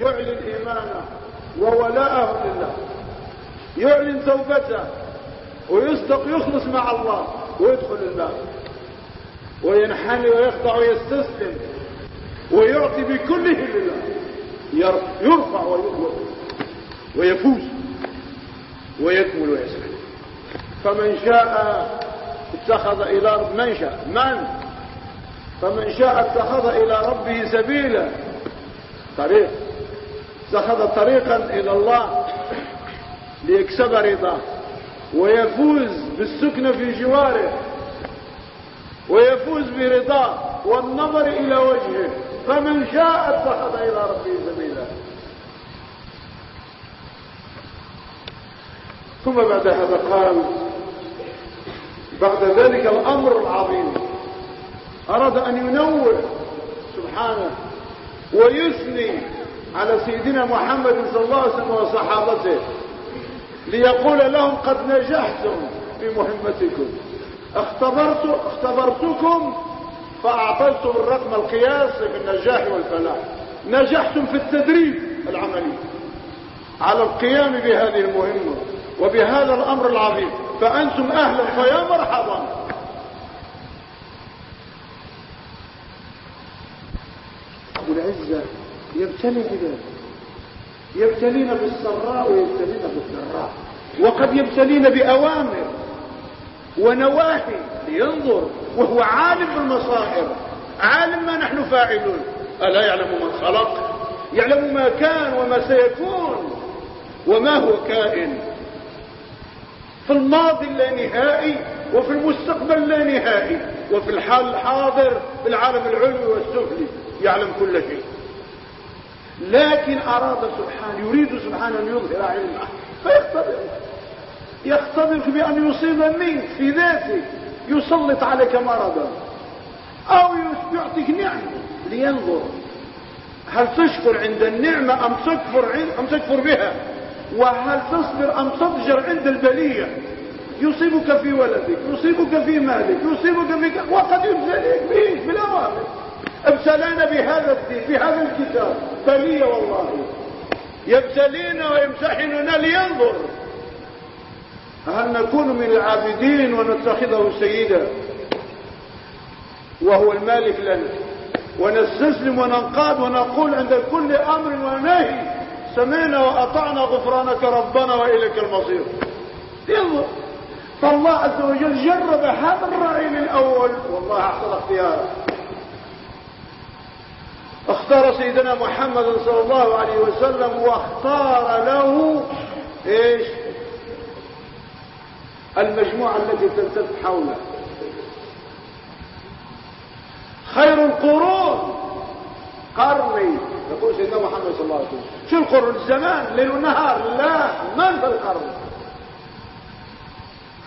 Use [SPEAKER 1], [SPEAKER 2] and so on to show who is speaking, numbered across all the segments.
[SPEAKER 1] يعلن إيمانه وولاءه لله. يعلن توبته ويصدق يخلص مع الله ويدخل الباب. وينحني ويخضع ويستسلم ويعطي بكله لله يرفع ويفوز ويكمل ويسعد فمن شاء اتخذ إلى رب من شاء من؟ فمن شاء اتخذ إلى ربه سبيلا. طريق. اتخذ طريقا إلى الله ليكسب رضاه ويفوز بالسكن في جواره ويفوز برضاه والنظر إلى وجهه. فمن شاء اتخذ إلى ربه سبيلا. ثم بعد هذا قال بعد ذلك الأمر العظيم. أراد أن ينور سبحانه ويثني على سيدنا محمد صلى الله عليه وسلم وصحابته ليقول لهم قد نجحتم في مهمتكم. اختبرت اختبرتكم فأعطيتم الرقم القياسي في النجاح والفلاح. نجحتم في التدريب العملي على القيام بهذه المهمة وبهذا الأمر العظيم. فأنتم أهلا فيا مرحبا. أبو العزة يبتلي بذلك. يبتلين بالسراء ويبتلين بالضراء وقد يبتلين بأوامر ونواهي. لينظر وهو عالم بالمصائر عالم ما نحن فاعلون. ألا يعلم من خلق؟ يعلم ما كان وما سيكون. وما هو كائن؟ في الماضي اللانهائي وفي المستقبل لا نهائي. وفي الحال الحاضر في العالم العلوي والسفلي يعلم كل شيء. لكن أراد سبحانه يريد سبحانه أن يظهر علمه فيختبر. يختبرك بأن يصيب منك في ذاتك يسلط عليك مرضا. أو يعطيك نعمة. لينظر. هل تشكر عند النعمة أم تكفر, أم تكفر بها؟ وهل تصبر أم تضجر عند البلية؟ يصيبك في ولدك يصيبك في مالك يصيبك في وقد يبتليك به بالأوامر ابتلانا بهذا الدين بهذا الكتاب. بلية والله. يبتلينا ويمتحننا لينظر. هل نكون من العابدين ونتخذه سيدا؟ وهو المالك لنا. ونستسلم وننقاد ونقول عند كل أمر ونهي سمعنا وأطعنا غفرانك ربنا وإليك المصير. ينظر فالله عز وجل جرب هذا الرأي الأول. والله أحسن اختياره اختار سيدنا محمد صلى الله عليه وسلم واختار له إيش؟ المجموعة التي تلتف حوله. خير القرون. قرني. يقول سيدنا محمد صلى الله عليه وسلم. شو القرن؟ الزمان ليل ونهار. لا من في القرن؟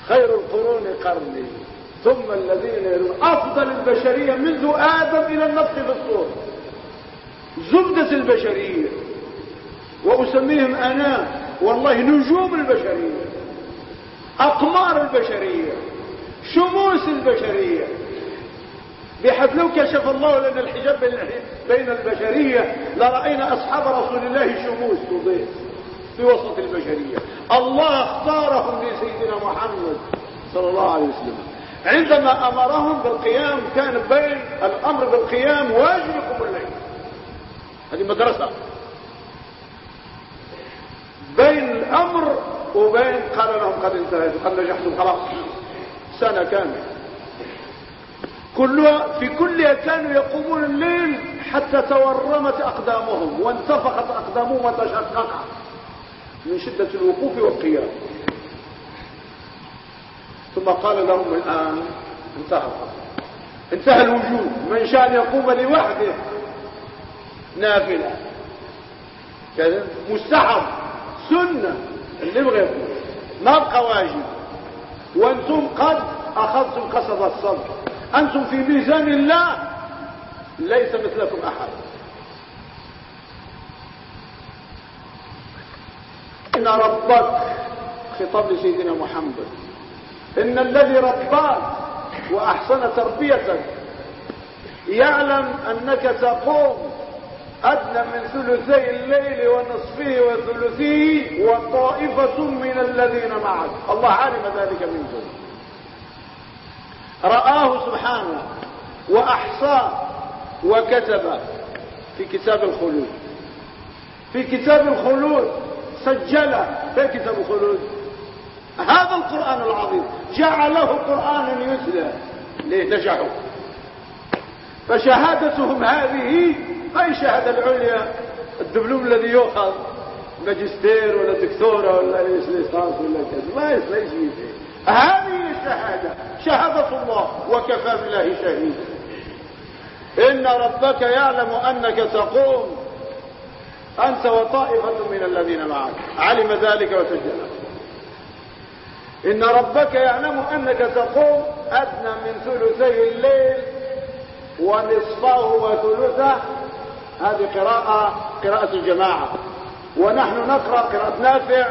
[SPEAKER 1] خير القرون قرني. ثم الذين يلون. أفضل البشرية منذ آدم إلى النفخ في الصور زبدة البشرية. وأسميهم أنا والله نجوم البشرية. أقمار البشرية. شموس البشرية. بحيث لو كشف الله لنا الحجاب بين البشرية لرأينا أصحاب رسول الله شموس تضيء في وسط البشرية. الله اختارهم لسيدنا محمد صلى الله عليه وسلم. عندما أمرهم بالقيام كان بين الأمر بالقيام واجبكم هذه مدرسة. بين الأمر وبين قال لهم قد انتهيت قد نجحتم خلاص سنة كاملة. كلها في كلها كانوا يقومون الليل حتى تورمت أقدامهم وانتفخت أقدامهم وتشققت من شدة الوقوف والقيام. ثم قال لهم الآن انتهى انتهى الوجود. من شاء ان يقوم لوحده. نافلة. كذا؟ مستحب. سنة. اللي يبغى يقول. ما بقى واجب. وأنتم قد أخذتم قصد الصبر. أنتم في ميزان الله. ليس مثلكم أحد. إن ربك خطاب لسيدنا محمد. إن الذي رباك وأحسن تربيتك. يعلم أنك تقوم أدنى من ثلثي الليل ونصفه وثلثه وطائفة من الذين معك. الله علم ذلك منكم رآه سبحانه وأحصاه وكتب في كتاب الخلود. في كتاب الخلود سجله في كتاب الخلود. هذا القرآن العظيم. جعله قرآنا يتلى ليه؟ نجحوا فشهادتهم هذه أي الشهادة العليا الدبلوم الذي يؤخذ ماجستير ولا دكتورة ولا ليسانس ولا كذا ما يصلح هذه الشهادة شهادة الله وكفى بالله شهيدا. إن ربك يعلم أنك تقوم. أنت وطائفة من الذين معك. علم ذلك وسجله إن ربك يعلم أنك تقوم أدنى من ثلثي الليل. ونصفه وثلثه. هذه قراءة قراءة الجماعة. ونحن نقرأ قراءة نافع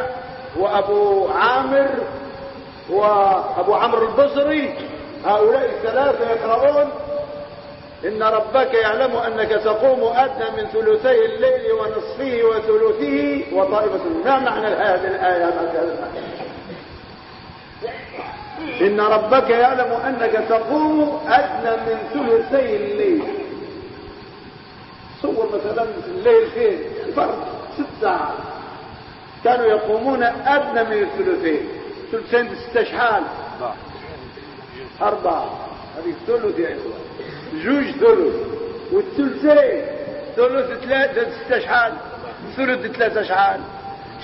[SPEAKER 1] وأبو عامر وأبو عمرو البصري. هؤلاء الثلاثة يقرؤون إن ربك يعلم أنك تقوم أدنى من ثلثي الليل ونصفه وثلثه. وطائفة ما معنى هذه الآية؟ إن ربك يعلم أنك تقوم أدنى من ثلثي الليل. صور مثلا الليل فين؟ فرق ست ساعات. كانوا يقومون أدنى من الثلثين. ثلثين ستة شحال أربعة. هذه ثلث يا إخوان جوج ثلث. والثلثين؟ ثلث ثلاثة ستة شحال ثلث ثلاثة شحال.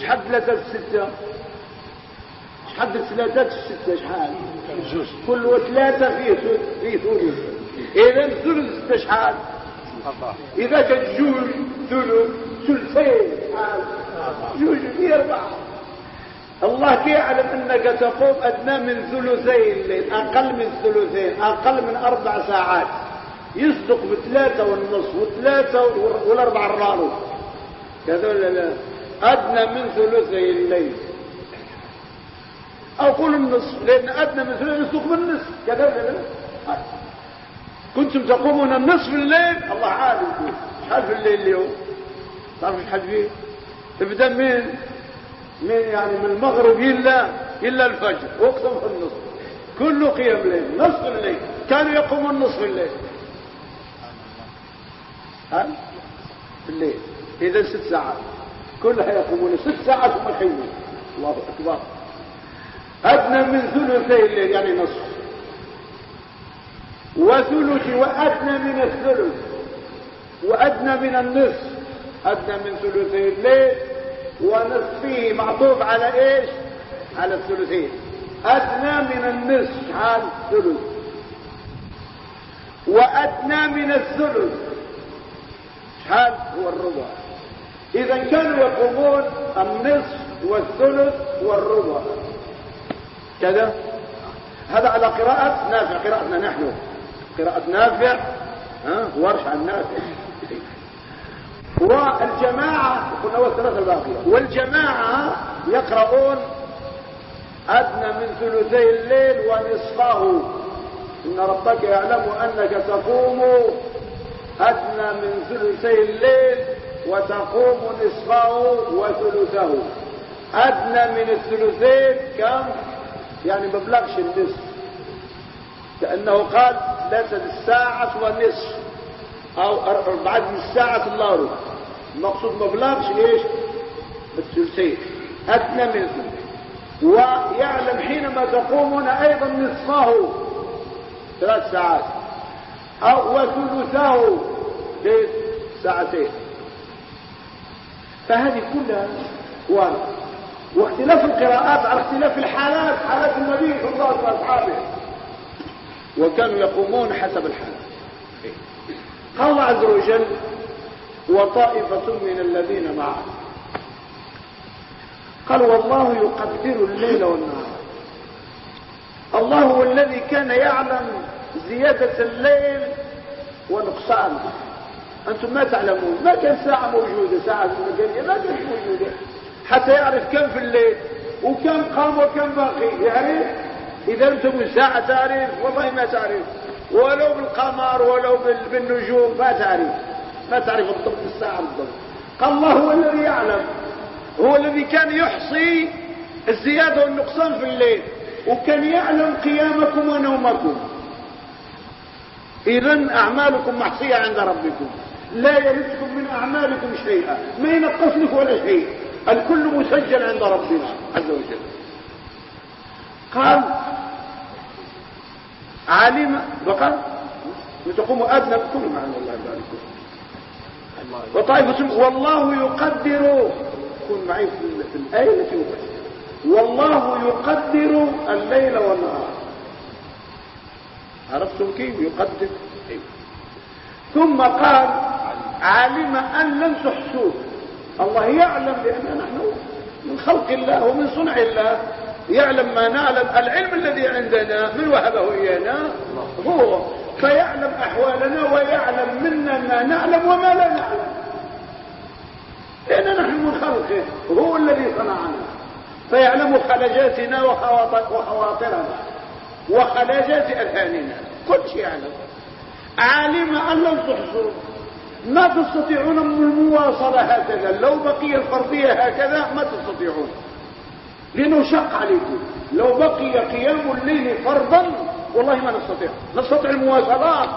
[SPEAKER 1] شحال ثلاثة ستة؟ شحال ثلاثة ستة شحال؟ كل ثلاثة فيه فيه ثلث إذا ثلث ستة شحال إذا كان جوج ثلث ثلثين. جوج فيه أربعة. الله كيعلم أنك تقوم أدنى من ثلثي الليل أقل من ثلثين أقل من أربع ساعات. يصدق بثلاثة والنصف وثلاثة والأربع الرابع كذا ولا لا. أدنى من ثلثي الليل أو قول النصف لأن أدنى من ثلثي يصدق بالنصف كذا ولا لا؟ كنتم تقومون النصف الليل؟ الله عالم. شحال في الليل اليوم؟ تعرف شحال فيه؟ ابدا من من يعني من المغرب الا إلا الفجر وقتهم في النصف. كله قيام الليل نصف الليل. كانوا يقومون نصف الليل. ها؟ في الليل. إذا ست ساعات. كلها يقومون ست ساعات ثم يحيون الله أكبر. أدنى من ثلثي الليل يعني نصف. وثلث وأدنى من الثلث. وأدنى من النصف. أدنى من ثلثي الليل. ونصفه معطوف على إيش؟ على الثلثين. أدنى من النصف على الثلث. وأدنى من الثلث شحال هو الربع؟ إذا كانوا يقومون النصف والثلث والربع. كذا. هذا على قراءة نافع قراءتنا نحن. قراءة نافع ها ورش عن نافع. والجماعة قلنا والثلاثة الباقية. والجماعة يقرؤون أدنى من ثلثي الليل ونصفه. إن ربك يعلم أنك تقوم أدنى من ثلثي الليل وتقوم نصفه وثلثه. أدنى من الثلثين كم؟ يعني مبلغش النصف. كأنه قال ثلاثة الساعة ونصف أو بعد الساعة الله ربع المقصود مبلغش إيش؟ الثلثين أدنى من الثلثين. ويعلم حينما تقومون أيضا نصفه. ثلاث ساعات. أو وثلثه ساعتين فهذه كلها وأنا واختلاف القراءات على اختلاف الحالات حالات النبي صلى الله عليه وسلم وكانوا يقومون حسب الحالات. قال عز وجل وطائفة من الذين معه. قال والله يقدر الليل والنهار. الله هو الذي كان يعلم زيادة الليل ونقصانه أنتم ما تعلمون. ما كان ساعة موجودة ساعة المجانية ما كانت موجودة. حتى يعرف كم في الليل وكم قام وكم باقي. يعرف؟ إذا أنتم ساعة تعرف والله ما تعرف ولو بالقمر ولو بالنجوم ما تعرف ما تعرف بالضبط الساعة بالضبط. قال الله هو الذي يعلم. هو الذي كان يحصي الزيادة والنقصان في الليل. وكان يعلم قيامكم ونومكم. إذا أعمالكم محصية عند ربكم. لا يردكم من أعمالكم شيئا. ما ينقص لك ولا شيء. الكل مسجل عند ربنا عز وجل. قال علم بقى وتقوم أدنى بكل معنى الله ذلك. وطائفة والله يقدر كن معي في الآية التي والله يقدر الليل والنهار. عرفتم كيف يقدر؟ ثم قال علم أن لن تحسوه الله يعلم بأننا نحن من خلق الله ومن صنع الله. يعلم ما نعلم العلم الذي عندنا من وهبه إيانا هو. فيعلم أحوالنا ويعلم منا ما نعلم وما لا نعلم. لأننا نحن من خلقه هو الذي صنعنا. فيعلم خلجاتنا وخواطرنا. وخلاجات أذهاننا. كل شيء يعلم. علم أن لن تحصوا ما تستطيعون المواصلة هكذا لو بقي الفرضية هكذا ما تستطيعون. لأنه شق عليكم. لو بقي قيام الليل فرضا والله ما نستطيع. نستطيع المواصلات.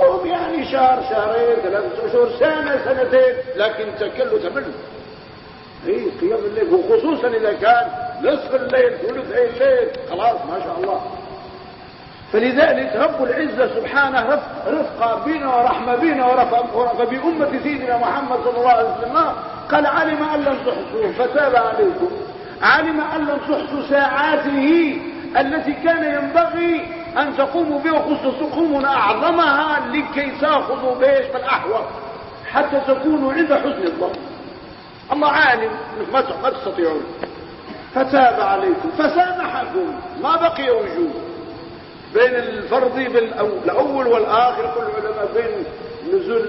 [SPEAKER 1] قوم يعني شهر شهرين ثلاثة أشهر سنة سنتين لكن تكلوا تملوا إيه قيام الليل وخصوصا إذا كان نصف الليل ثلثي الليل خلاص ما شاء الله. فلذلك رب العزة سبحانه رفق, رفق بنا ورحمة بنا ورفق, بأمة سيدنا محمد صلى الله عليه وسلم. قال علم أن لم تحصوه فتاب عليكم. علم أن لم تحصوا ساعاته التي كان ينبغي أن تقوموا بها وخصوصكم أعظمها لكي تأخذوا بيش فالأحوط حتى تكونوا عند حسن الظن الله عالم ما تستطيعون. فتاب عليكم. فسامحكم. ما بقي وجود بين الفرض بالاول والآخر كل العلماء بين نزول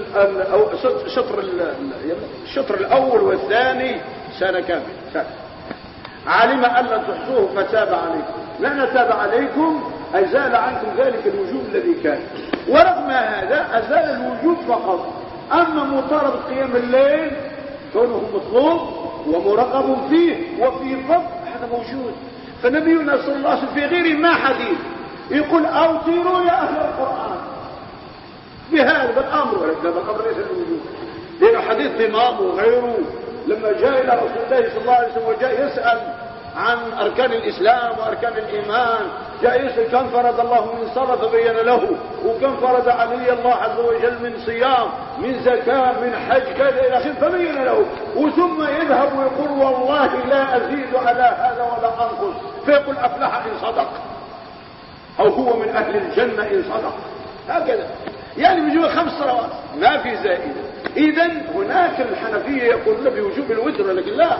[SPEAKER 1] أو شطر الشطر الأول والثاني سنة كاملة. سنة. علم أن لن تحصوه فتاب عليكم. لأن تاب عليكم؟ أزال عنكم ذلك الوجوب الذي كان. ورغم هذا أزال الوجوب فقط. أما مطالب قيام الليل كونه مطلوب ومرغب فيه وفي ضبط هذا موجود. فنبينا صلى الله عليه وسلم في غير ما حديث. يقول اوتروا يا أهل القرآن. بهذا الامر هذا الامر ليس الوجود لأنه حديث إمام وغيره لما جاء إلى رسول الله صلى الله عليه وسلم وجاء يسأل عن أركان الإسلام وأركان الإيمان جاء يسأل كم فرض الله من صلاة فبين له وكم فرض علي الله عز وجل من صيام من زكاة من حج كذا إلى آخره فبين له. وثم يذهب ويقول والله لا أزيد على هذا ولا أنقص. فيقول أفلح إن صدق. أو هو من أهل الجنة إن صدق. هكذا. يعني بوجوب خمس صلوات. ما في زائدة. اذا هناك الحنفية يقولون بوجوب الوتر لكن لا.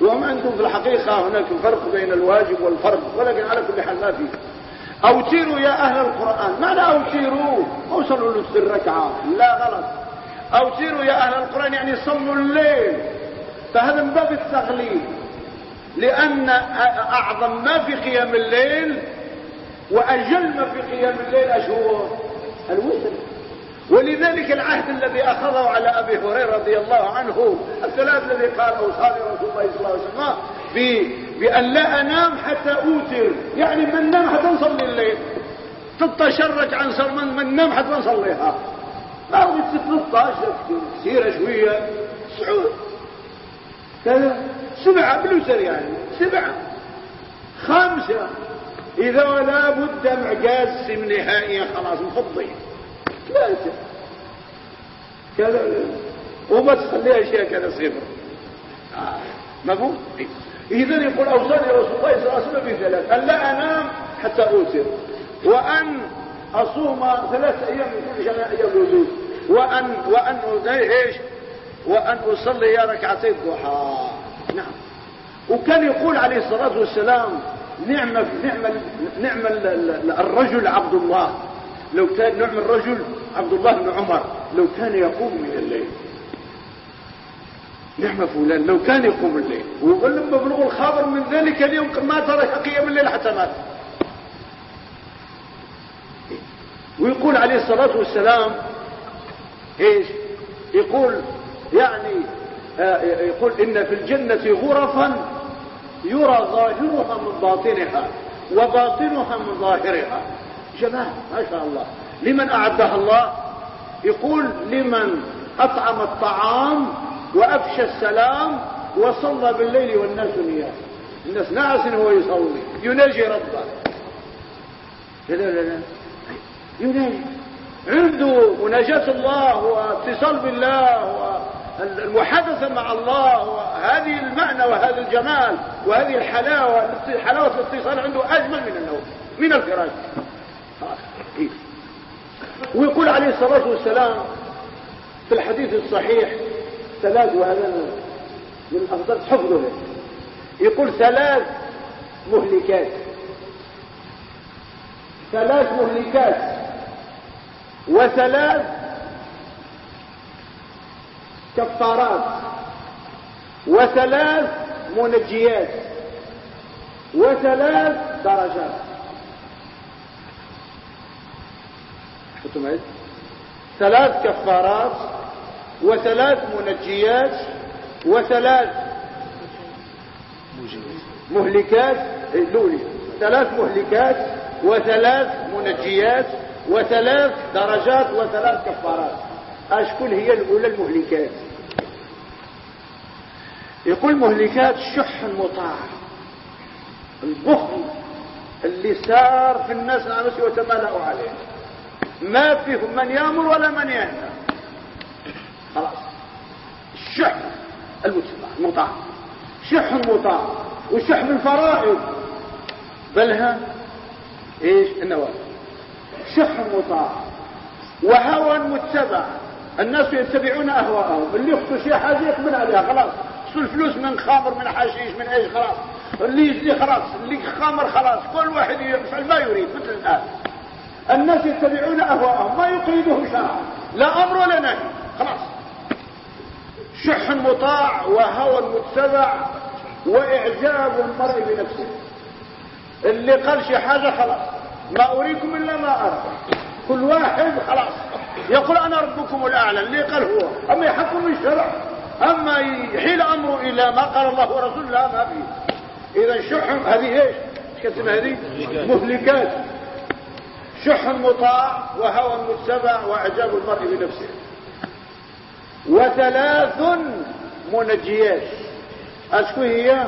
[SPEAKER 1] وهم عندهم في الحقيقة هناك فرق بين الواجب والفرض ولكن على كل حال ما في. اوتروا يا أهل القرآن. معنى اوتروا اوصلوا له الركعة. لا غلط. اوتروا يا أهل القرآن يعني صلوا الليل. فهذا من باب التغليب لأن أعظم ما في قيام الليل وأجل ما في قيام الليل أشهر. الوتر. ولذلك العهد الذي أخذه على أبي هريرة رضي الله عنه الثلاث الذي قال أوصاني رسول الله صلى الله عليه وسلم بأن لا أنام حتى أوتر. يعني من نام حتى نصلي الليل. تتشرج عن من, من نام حتى نصليها ما هو 13 سيرة شوية. سعود. سبعة بالوتر يعني. سبعة. خمسة إذا لا بد معجاز نهائيا خلاص مفضي. ثلاثة كذا وما تصلي أشياء كذا صفر آه. مفهوم؟ إذا يقول أوصاني رسول الله صلى الله عليه وسلم بثلاث. أن لا أنام حتى أوتر. وأن أصوم ثلاثة أيام من كل شهر أيام الوجود. وأن وأن إيش وأن أصلي ركعتي الضحى. نعم. وكان يقول عليه الصلاة والسلام نعم نعم نعم الرجل عبد الله. لو كان نعم الرجل عبد الله بن عمر لو كان يقوم من الليل. نعم فلان لو كان يقوم الليل. ولما بلغ الخبر من ذلك اليوم ما ترك قيام الليل حتى مات ويقول عليه الصلاة والسلام إيش؟ يقول يعني آه، يقول إن في الجنة غرفا يرى ظاهرها من باطنها وباطنها من ظاهرها. جمال ما شاء الله. لمن أعدها الله؟ يقول لمن أطعم الطعام وأفشى السلام وصلى بالليل والناس نيام الناس ناس هو يصلي. يناجي ربه. لا لا لا يناجي. عنده مناجاة الله واتصال بالله والمحادثة مع الله وهذه المعنى وهذا الجمال وهذه الحلاوة حلاوة الاتصال عنده أجمل من النوم من الفراش. ويقول عليه الصلاة والسلام في الحديث الصحيح ثلاث وهذا من الأفضل حفظه يقول ثلاث مهلكات. ثلاث مهلكات. وثلاث كفارات وثلاث منجيات وثلاث درجات. ثلاث كفارات وثلاث منجيات وثلاث مهلكات. لولي ثلاث مهلكات وثلاث منجيات وثلاث درجات وثلاث كفارات. أشكل هي الأولى المهلكات. يقول مهلكات الشح المطاع البخل اللي سار في الناس نفسه وتمالأوا عليه. ما فيهم من يأمر ولا من ينهى. خلاص. الشح المتبع المطاع. شح مطاع وشح بالفرائض بلها إيش؟ النوافل شح مطاع وهوى متبع الناس يتبعون أهواءهم. اللي يخطو شيء حاجة يقبل عليها. خلاص. شو الفلوس من خامر من حشيش من إيش خلاص. اللي يجري خلاص اللي خامر خلاص. كل واحد يفعل ما يريد مثل الآن. الناس يتبعون أهواءهم ما يقيده شرع لا أمر ولا نهي. خلاص. شح مطاع وهوى متبع وإعجاب المرء بنفسه. اللي قال شي حاجة خلاص. ما أريكم إلا ما أرى. كل واحد خلاص. يقول أنا ربكم الأعلى. اللي قال هو. أما يحكم الشرع. أما يحيل أمره إلى ما قال الله ورسوله لا ما فيه. إذا شح هذه إيش؟ كتب هذه؟ مهلكات. شح مطاع وهوى متبع وإعجاب المرء بنفسه. وثلاث منجيات. أشكو هي؟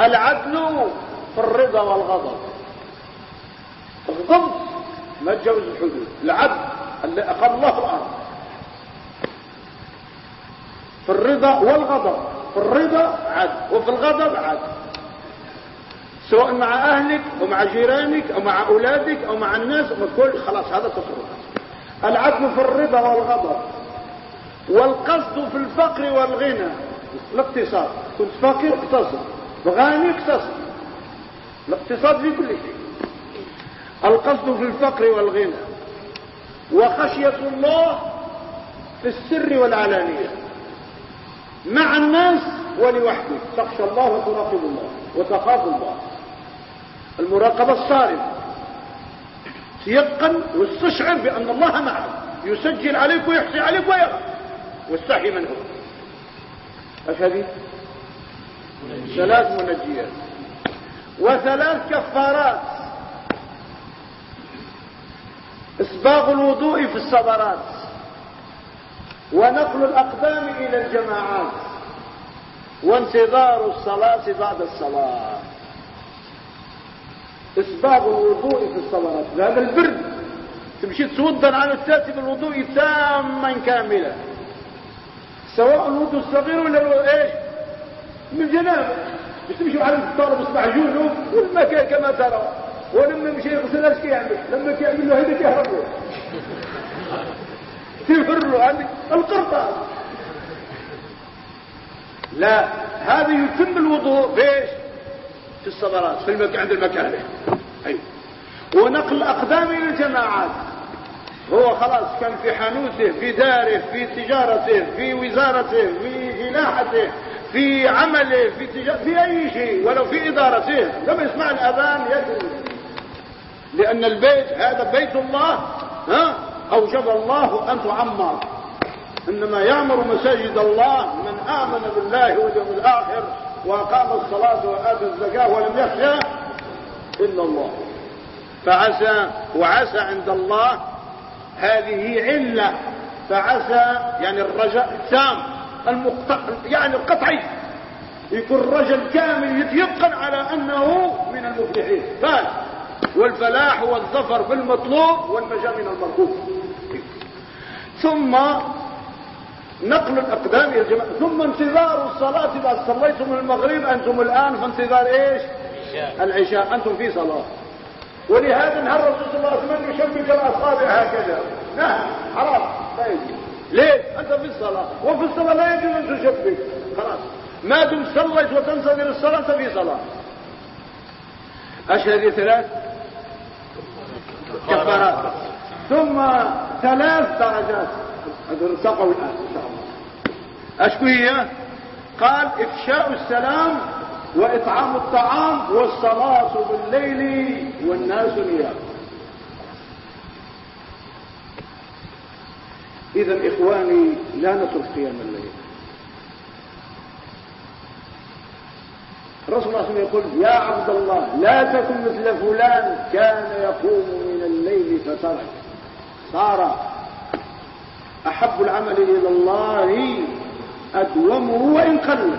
[SPEAKER 1] العدل في الرضا والغضب. الضبط ما تجاوز الحدود. العبد اللي أقام الله الأرض. في الرضا والغضب. في الرضا عدل وفي الغضب عدل. سواء مع أهلك أو مع جيرانك أو مع أولادك أو مع الناس كل خلاص هذا تصرف. العدل في الرضا والغضب. والقصد في الفقر والغنى. الاقتصاد كنت فقير اقتصد. غني اقتصد. الاقتصاد في كل شيء. القصد في الفقر والغنى. وخشية الله في السر والعلانية. مع الناس ولوحدك تخشى الله وتراقب الله وتخاف الله. المراقبة الصارمة. تيقن واستشعر بأن الله معك يسجل عليك ويحصي عليك ويرى. واستحي منه إيش هذه ثلاث منجيات. وثلاث كفارات. إسباغ الوضوء في الصبرات ونقل الأقدام إلى الجماعات. وانتظار الصلاة بعد الصلاة. اسباغ الوضوء في الصبرات هذا البرد تمشي توضا على التاتي بالوضوء تاما كاملا. سواء الوضوء الصغير ولا إيش؟ من جنابة. مش تمشي على الطالب اصبح جنوب والمكان كما ترى. ولما مشي يغسل إيش كيعمل لما كيعمل له هيدا كيهرب تفر عندك القرطة. لا هذا يتم الوضوء بإيش؟ في الصبرات في المكان عند المكان. أيوه ونقل الاقدام إلى الجماعات هو خلاص كان في حانوته في داره في تجارته في وزارته في فلاحته في عمله في تجارته في أي شيء ولو في إدارته. لما يسمع الأذان يدري لأن البيت هذا بيت الله ها؟ أوجب الله أن تعمر. إنما يعمر مساجد الله من آمن بالله واليوم الآخر وأقام الصلاة وآتى الزكاة ولم يخشى إلا الله. فعسى وعسى عند الله هذه علة. فعسى يعني الرجاء التام المقطع يعني القطعي. يكون رجل كامل يتيقن على أنه من المفلحين. فاز والفلاح هو الظفر بالمطلوب والنجاة من المرغوب ثم نقل الأقدام يا جماعة. ثم انتظار الصلاة إذا صليتم المغرب أنتم الآن في انتظار إيش؟ العشاء. أنتم في صلاة. ولهذا نهى الرسول صلى الله عليه وسلم يشبك الأصابع هكذا. نعم حرام. لا يجوز. ليه؟ أنت في الصلاة. وفي الصلاة لا يجوز أن تشبك. خلاص. ما دمت صليت وتنتظر الصلاة أنت في صلاة. أشهد ثلاث. كفارات. ثم ثلاث درجات. ارتقوا الآن إن شاء الله. أشكو هي؟ قال إفشاء السلام وإطعام الطعام والصلاة بالليل والناس نيام. إذا إخواني لا نترك قيام الليل. الرسول صلى الله عليه وسلم يقول يا عبد الله لا تكن مثل فلان كان يقوم من الليل فترك. صار أحب العمل إلى الله أدومه وإن قل.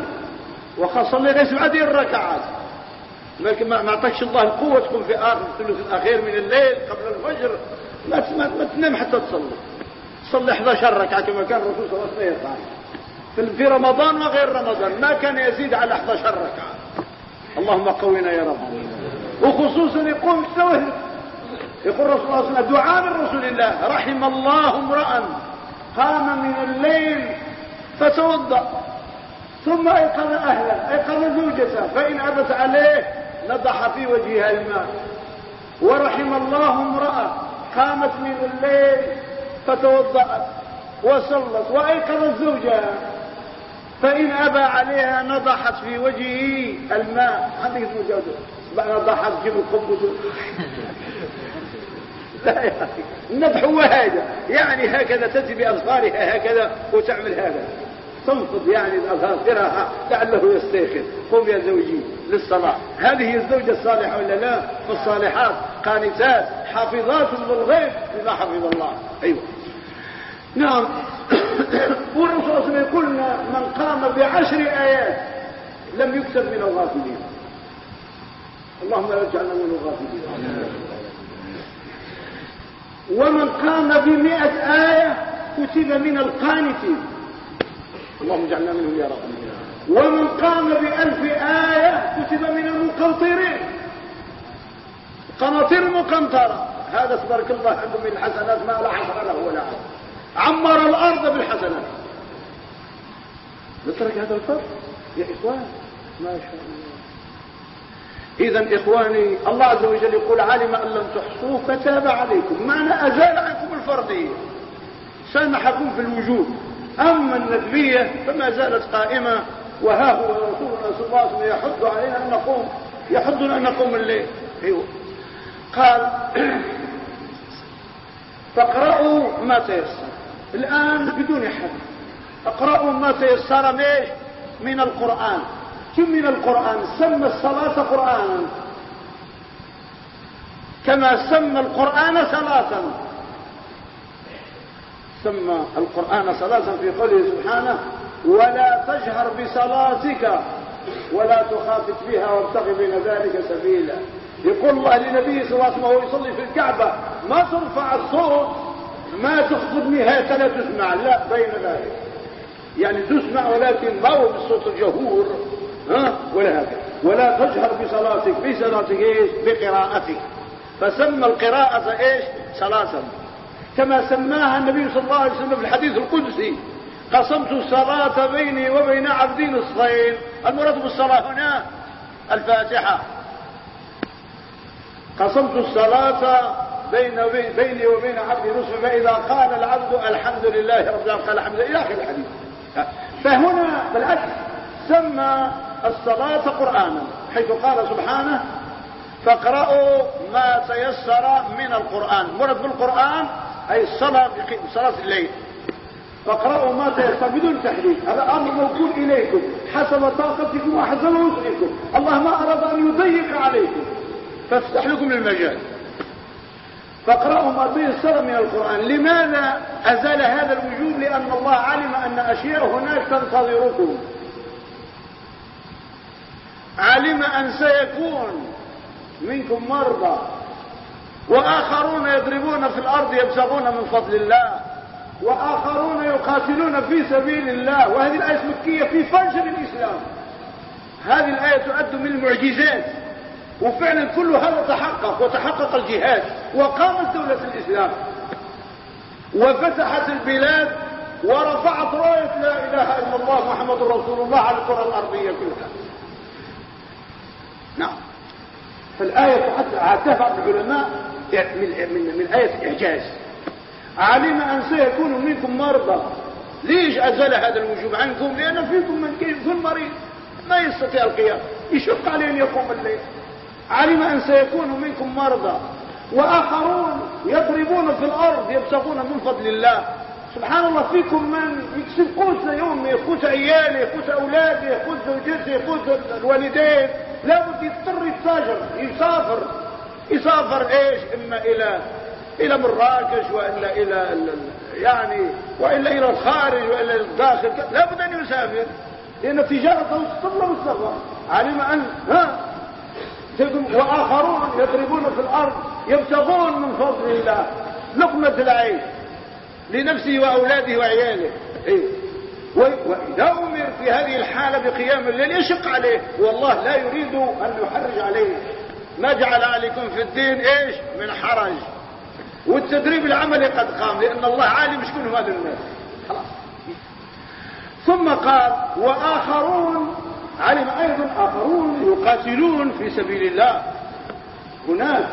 [SPEAKER 1] وخاصة اللي ليس هذه الركعات. لكن ما اعطاكش الله القوة تكون في آخر الثلث الأخير من الليل قبل الفجر. ما, تنام حتى تصلي. صلي 11 ركعة كما كان الرسول صلى الله عليه وسلم. في رمضان وغير رمضان. ما كان يزيد على 11 ركعة. اللهم قوينا يا رب. وخصوصا يقوم يقول الرسول صلى الله عليه وسلم دعاء من رسول الله. رحم الله امرأ. قام من الليل فتوضأ. ثم ايقظ اهله ايقظ زوجته. فإن ابت عليه نضح في وجهها الماء. ورحم الله امرأة. قامت من الليل فتوضأت وصلت وايقظت زوجها. فإن أبى عليها نضحت في وجهه الماء. اسمه جوده نضحت جيب القبض لا يا أخي هذا يعني هكذا تأتي بأظفارها هكذا وتعمل هذا. تنفض يعني أظافرها لعله يستيقظ. قم يا زوجي للصلاة. هذه الزوجة الصالحة ولا لا؟ فالصالحات قانتات حافظات للغيب بما حفظ الله. أيوة. نعم. والرسول صلى الله عليه وسلم يقول من قام بعشر آيات لم يكتب من الغافلين. اللهم لا يجعلنا من الغافلين. ومن قام بمئة آية كتب من القانتين اللهم اجعلنا منهم يا رب ومن قام بألف آية كتب من المقنطرين. قناطير مقنطرة. هذا تبارك الله عندهم من الحسنات ما لا حصر له ولا عصر عمر الأرض بالحسنات. نترك هذا الفرق. يا إخوان ما شاء الله. إذا إخواني الله عز وجل يقول علم أن لم تحصوه فتاب عليكم. معنى أزال عنكم الفرضية. سامحكم في الوجود. أما الندبية فما زالت قائمة وها هو رسولنا صلى الله عليه وسلم يحض علينا أن نقوم يحضنا أن نقوم الليل. أيوه. قال فاقرأوا ما تيسر. الآن بدون حد اقرأوا ما تيسر من القرآن. من القرآن سمى الصلاة قرآنا. كما سمى القرآن صلاة سمى القرآن صلاة في قوله سبحانه ولا تجهر بصلاتك ولا تخافت بها وابتغ بين ذلك سبيلا. يقول الله لنبيه صلى الله عليه وسلم وهو يصلي في الكعبة ما ترفع الصوت ما تخفض نهاية لا تسمع لا بين ذلك. يعني تسمع ولكن ما هو بالصوت الجهور. ها؟ ولا هذا ولا تجهر بصلاتك بصلاتك إيش؟ بقراءتك. فسمى القراءة إيش؟ صلاة كما سماها النبي صلى الله عليه وسلم في الحديث القدسي. قسمت الصلاة بيني وبين عبدي نصفين. المراد بالصلاة هنا الفاتحة. قسمت الصلاة بين بيني وبين عبدي نصف فإذا قال العبد الحمد لله رب العالمين قال الحمد لله إلى آخر الحديث. فهنا بالعكس سمى الصلاة قرآنا حيث قال سبحانه فاقرأوا ما تيسر من القرآن. مرد بالقرآن أي الصلاة صلاة الليل. فاقرأوا ما تيسر بدون تحديد. هذا أمر موكول إليكم حسب طاقتكم وحسب وسعكم الله ما أراد أن يضيق عليكم. فافتح لكم المجال. فاقرأوا ما تيسر من القرآن. لماذا أزال هذا الوجوب؟ لأن الله علم أن أشياء هناك تنتظركم. علم أن سيكون منكم مرضى وآخرون يضربون في الأرض يبتغون من فضل الله وآخرون يقاتلون في سبيل الله وهذه الآية مكية في فجر الإسلام. هذه الآية تعد من المعجزات وفعلا كل هذا تحقق وتحقق الجهاد وقامت دولة الإسلام وفتحت البلاد ورفعت راية لا إله إلا الله محمد رسول الله على الكرة الأرضية كلها. نعم. فالآية بعض العلماء من, من, من آية إعجاز علم أن سيكون منكم مرضى. ليش أزال هذا الوجوب عنكم؟ لأن فيكم من يكون مريض ما يستطيع القيام. يشق عليه أن يقوم الليل. علم أن سيكون منكم مرضى. وآخرون يضربون في الأرض يبتغون من فضل الله. سبحان الله فيكم من يكسب قوت يومي يقوت عياله يقوت أولاده يقوت زوجته يقوت الوالدين. لابد يضطر يتاجر يسافر. يسافر إيش؟ إما إلى إلى مراكش وإلا إلى يعني وإلا إلى الخارج وإلا إلى الداخل لابد أن يسافر. لأن تجارته تستمر مستقبل. علم أن ها وآخرون يضربون في الأرض يبتغون من فضل الله. لقمة العيش لنفسه وأولاده وعياله. إيه؟ وإذا أمر في هذه الحالة بقيام الليل يشق عليه. والله لا يريد أن يحرج عليه. ما جعل عليكم في الدين إيش؟ من حرج. والتدريب العملي قد قام لأن الله عالم شكون هذا الناس. خلاص. ثم قال وآخرون علم أيضا آخرون يقاتلون في سبيل الله. هناك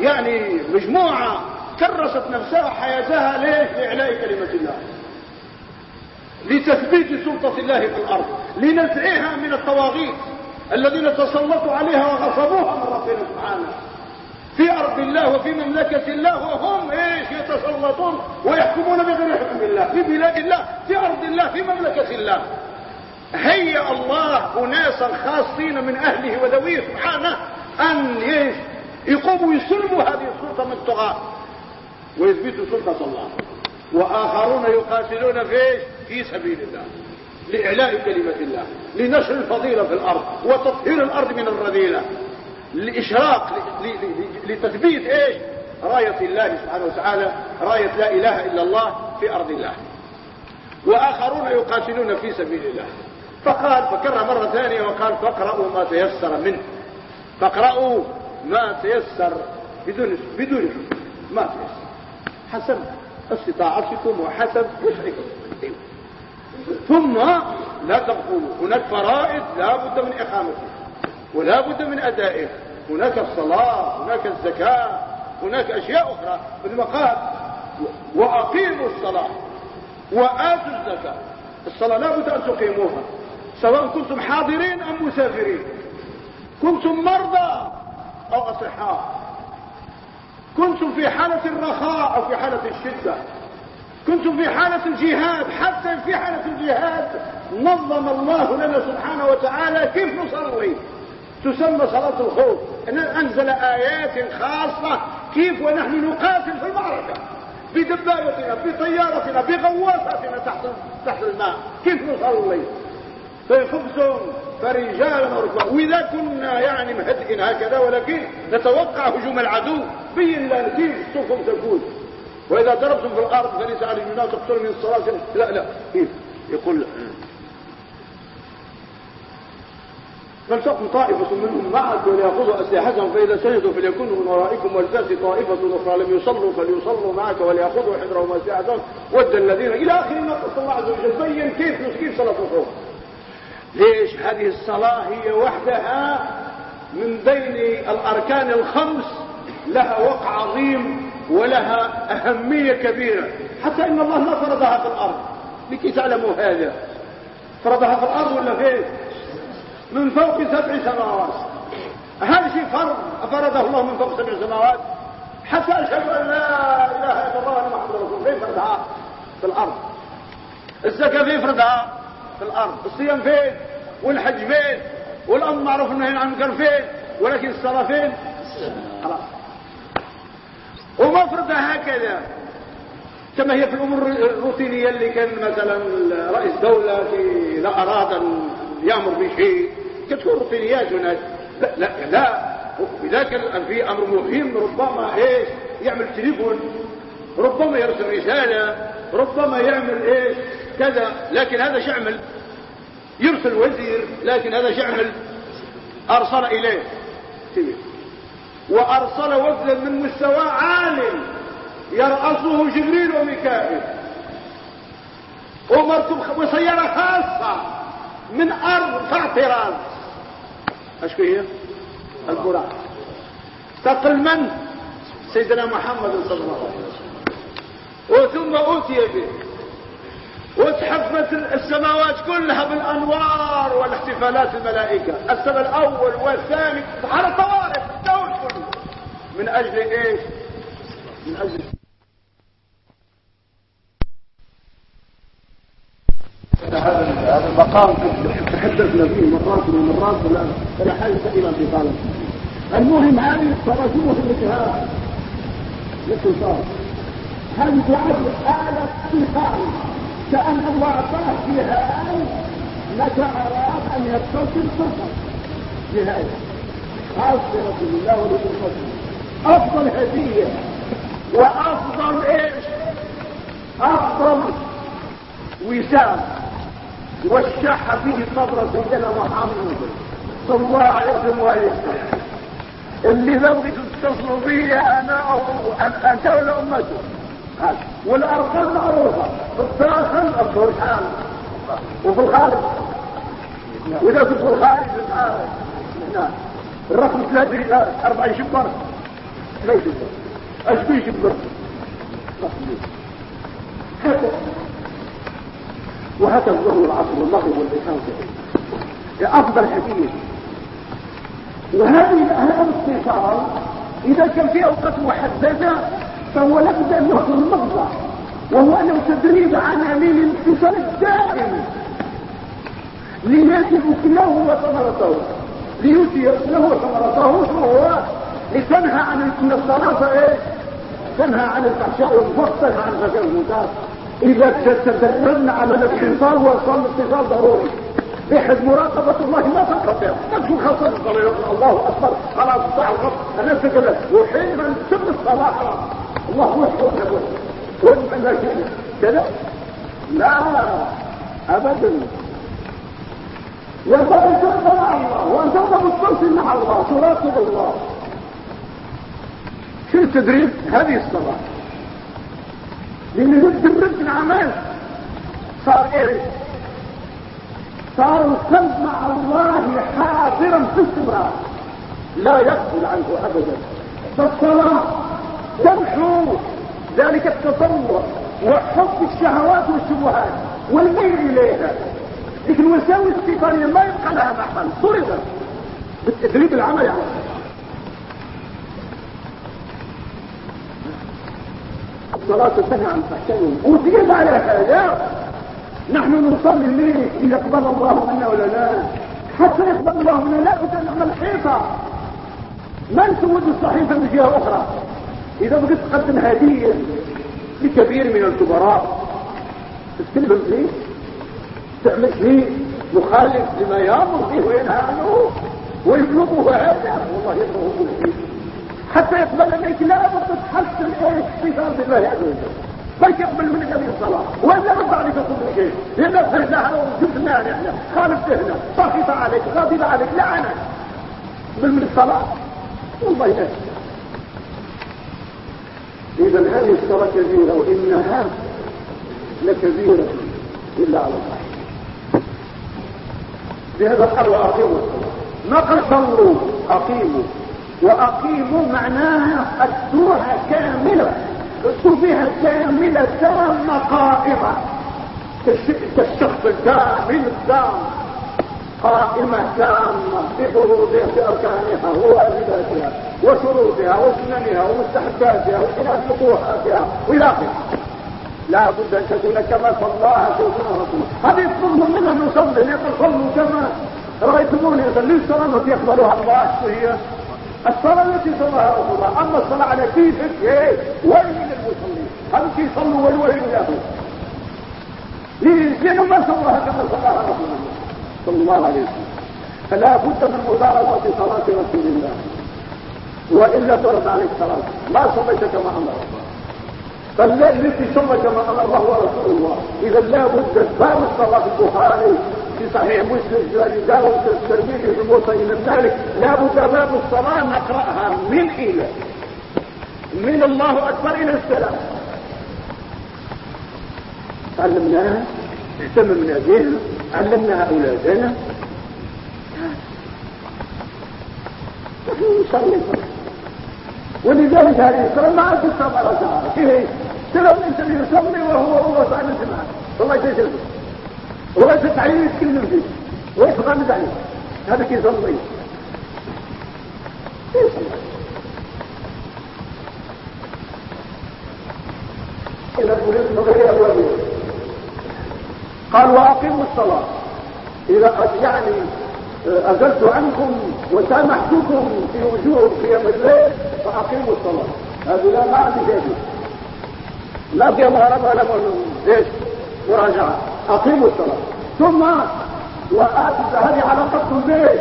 [SPEAKER 1] يعني مجموعة كرست نفسها وحياتها ليش لإعلاء كلمة الله. لتثبيت سلطة الله في الأرض. لنزعها من الطواغيت الذين تسلطوا عليها وغصبوها من ربنا سبحانه. في أرض الله وفي مملكة الله وهم إيش؟ يتسلطون ويحكمون بغير حكم الله. في بلاد الله في أرض الله في مملكة الله. هيأ الله أناسا خاصين من أهله وذويه سبحانه أن يقوموا يسلموا هذه السلطة من الطغاة. ويثبتوا سلطة الله. وآخرون يقاتلون في في سبيل الله. لإعلاء كلمة الله. لنشر الفضيلة في الأرض. وتطهير الأرض من الرذيلة. لإشراق لتثبيت إيش؟ راية الله سبحانه وتعالى. راية لا إله إلا الله في أرض الله. وآخرون يقاتلون في سبيل الله. فقال فكرها مرة ثانية وقال فاقرأوا ما تيسر منه. فاقرأوا ما تيسر بدون بدون ما تيسر. حسب استطاعتكم وحسب وسعكم ثم لا تغفلوا هناك فرائض لا بد من إقامتها ولا بد من أدائها. هناك الصلاة هناك الزكاة هناك أشياء أخرى مثل ما قال وأقيموا الصلاة وآتوا الزكاة. الصلاة لا بد أن تقيموها سواء كنتم حاضرين أم مسافرين. كنتم مرضى أو أصحاء. كنتم في حالة الرخاء أو في حالة الشدة. كنتم في حالة الجهاد. حتى في حالة الجهاد نظم الله لنا سبحانه وتعالى كيف نصلي. تسمى صلاة الخوف. أنزل آيات خاصة كيف ونحن نقاتل في المعركة. بدبابتنا بطيارتنا بغواصاتنا تحت تحت الماء. كيف نصلي؟ في خبز فرجال وركبان وإذا كنا يعني مهدئين هكذا ولكن نتوقع هجوم العدو. لنا كيف السفن تكون وإذا ضربتم في الأرض فليس على الجناح تقتلوا من الصلاه لا لا. كيف يقول فلتقم طائفة منهم معك وليأخذوا أسلحتهم فإذا سجدوا فليكونوا من ورائكم ولتأتي طائفة أخرى. لم يصلوا فليصلوا معك وليأخذوا حذرهم وأسلحتهم. ود الذين إلى آخر ما قص الله عز وجل بين كيف كيف صلاة الخوف. ليش هذه الصلاة هي وحدها من بين الأركان الخمس لها وقع عظيم ولها أهمية كبيرة. حتى إن الله ما فرضها في الأرض. لكي تعلموا هذا. فرضها في الأرض ولا فين؟ من فوق سبع سماوات. هذا شيء فرض. فرضه الله من فوق سبع سماوات؟ حتى أشهد أن لا إله إلا الله محمد رسول الله فرضها في الأرض؟ الزكاة في فرضها في الأرض. الصيام فين؟ والحج فين؟ والأمر معروف هنا عن فين؟ ولكن الصلاة فين؟ خلاص هكذا. كما هي في الأمور الروتينية اللي كان مثلا رئيس دولة اذا أراد أن يأمر بشيء. كتكون روتينيات هناك. لا لا, لا. اذا كان في أمر مهم. ربما إيش؟ يعمل تليفون. ربما يرسل رسالة. ربما يعمل إيش؟ كذا. لكن هذا شعمل يرسل وزير لكن هذا شعمل أرسل إليه. وأرسل وفدا من مستوى عالٍ يرأسه جبريل وميكائيل. ومركب وسيارة خاصة من أرض فاعتراض أشكو هي؟ القرآن تقل من؟ سيدنا محمد صلى الله عليه وسلم. وثم أوتي به. وتحفت السماوات كلها بالأنوار والاحتفالات الملائكة السنة الأول والثاني على طوارئ الدول كله من أجل إيش؟ من أجل هذا المقام تحدثنا فيه مرات ومرات فلا حاجة إلى انتقاله المهم هذه التراجمه الانتهاء للسلطان هذه تعد آلة انتقال. كأن الله أعطاه فيها متى أراد أن يتصل فقط. نهاية خاصة رسول الله وللرسول أفضل هدية. وأفضل إيش؟ أفضل وسام. وشح فيه صبر سيدنا محمد صلى الله عليه وسلم. اللي لو تتصلوا بي أنا أو انت ولا امته والأرقام معروفة. في الداخل الدور حال وفي الخارج. وإذا كنت في الخارج هنا الرقم ثلاثة أربعة شبر لا شبر أشبي شبر وهكذا الظهر والعصر والمغرب والعشاء أفضل حديث. وهذه هذا الاتصال إذا كان في أوقات محددة فهو لابد أن يكون المغزى وهو انه تدريب امين الاتصال الدائم. ليجب له وثمرته ليثير له وثمرته وهو لتنهى عن الصلاه إيه تنهى عن الفحشاء والفحش تنهى عن الفحشاء إذا تدربنا على الاتصال وصل الاتصال ضروري. احد مراقبة الله ما تنقطع نفسه خاصة الله أكبر. خلاص صح الخط. أنا تكلم وحين من تم الصلاة. خلاص الله اكبر ومن كذا؟ لا ابدا. ينبغي ان تقبل الله وان تبقى متصل مع الله تراقب الله. شو التدريب؟ هذه الصلاة. لأن ضد الرد العمل. صار إيه؟ صار القلب مع الله حاضرا في استمرار لا يقبل عنه ابدا. فالصلاة تمحو ذلك التصور وحب الشهوات والشبهات والميل إليها. لكن وساوس الشيطانية ما يبقى لها محل. طردت بالتدريب العملي. على الصلاة تنهى عن الفحشاء وزيد على هذا. نحن نصلي الليل إذا يقبل الله منا ولا لا. حتى يقبل الله منا لا بد أن نعمل حيطة ما نسود الصحيفة من جهة أخرى؟ إذا بغيت تقدم هدية لكبير من الكبراء تتكلم فيه تعمل فيه مخالف لما يأمر به وينهى عنه ويبلغه هذا والله يبلغه فيه حتى يقبل منك لا بد تحسن إيش اتصال بالله عز وجل. بل يقبل منك هذه الصلاة. ولا رد عليك كل شيء. لأن فرناها وجبنا نحن. خالفتنا سخط عليك غضب عليك لعنك بل من الصلاة. والله يهدي. إذا هذه الصلاة كبيرة وإنها لكبيرة إلا على الله. لهذا قال وأقيموا ما قال؟ صلوا أقيموا. وأقيموا معناها أتوها كاملة. أتوها كاملة تامة قائمة. كالشخص الكامل التام قائمة تامة بفروضها بأركانها وواجباتها وشروطها وسننها ومستحباتها وخلاف فطوحاتها وإلى آخره.
[SPEAKER 2] لا بد أن تكون كما صلاها سيدنا رسول الله هذه يطلب منا نصلي يقول صلوا كما رايتموني يصلي الصلاة التي يقبلها الله وهي الصلاة التي صلاها رسول الله. أما الصلاة على كيفك إيه؟ ويل للمصلين. هم يصلوا والويل لهم لأنه ما صلاها كما صلاها رسول الله؟ صلى الله عليه وسلم فلا بد من مباركه صلاة رسول الله. وإلا ترد عليك صلاة. ما صليت كما أمر الله فالليل التي صلى كما أمر الله ورسول الله. إذا لا بد باب الصلاه البخاري في صحيح مسلم في داود الترمذي في موسى إلى ذلك. لا بد باب الصلاة نقرأها من إلى. من الله أكبر إلى السلام. علمناها اهتممنا بها علمناها اولادنا نصلي. ولذلك هذه الصلاة ما عاد تصلى كيف ترى الانسان يصلي وهو هو صاحب الجماعه والله يجلس والله تتعلم يتكلم فيه ويتغمز عليه هذا كيف يصلي إلى قال وأقيموا الصلاة. إذا يعني أزلت عنكم وسامحتكم في وجوه قيام الليل فأقيموا الصلاة. هذه لا معنى جديد لا في مغرب ولا إيش؟ مراجعة. أقيموا الصلاة. ثم وآتوا هذه علاقة البيت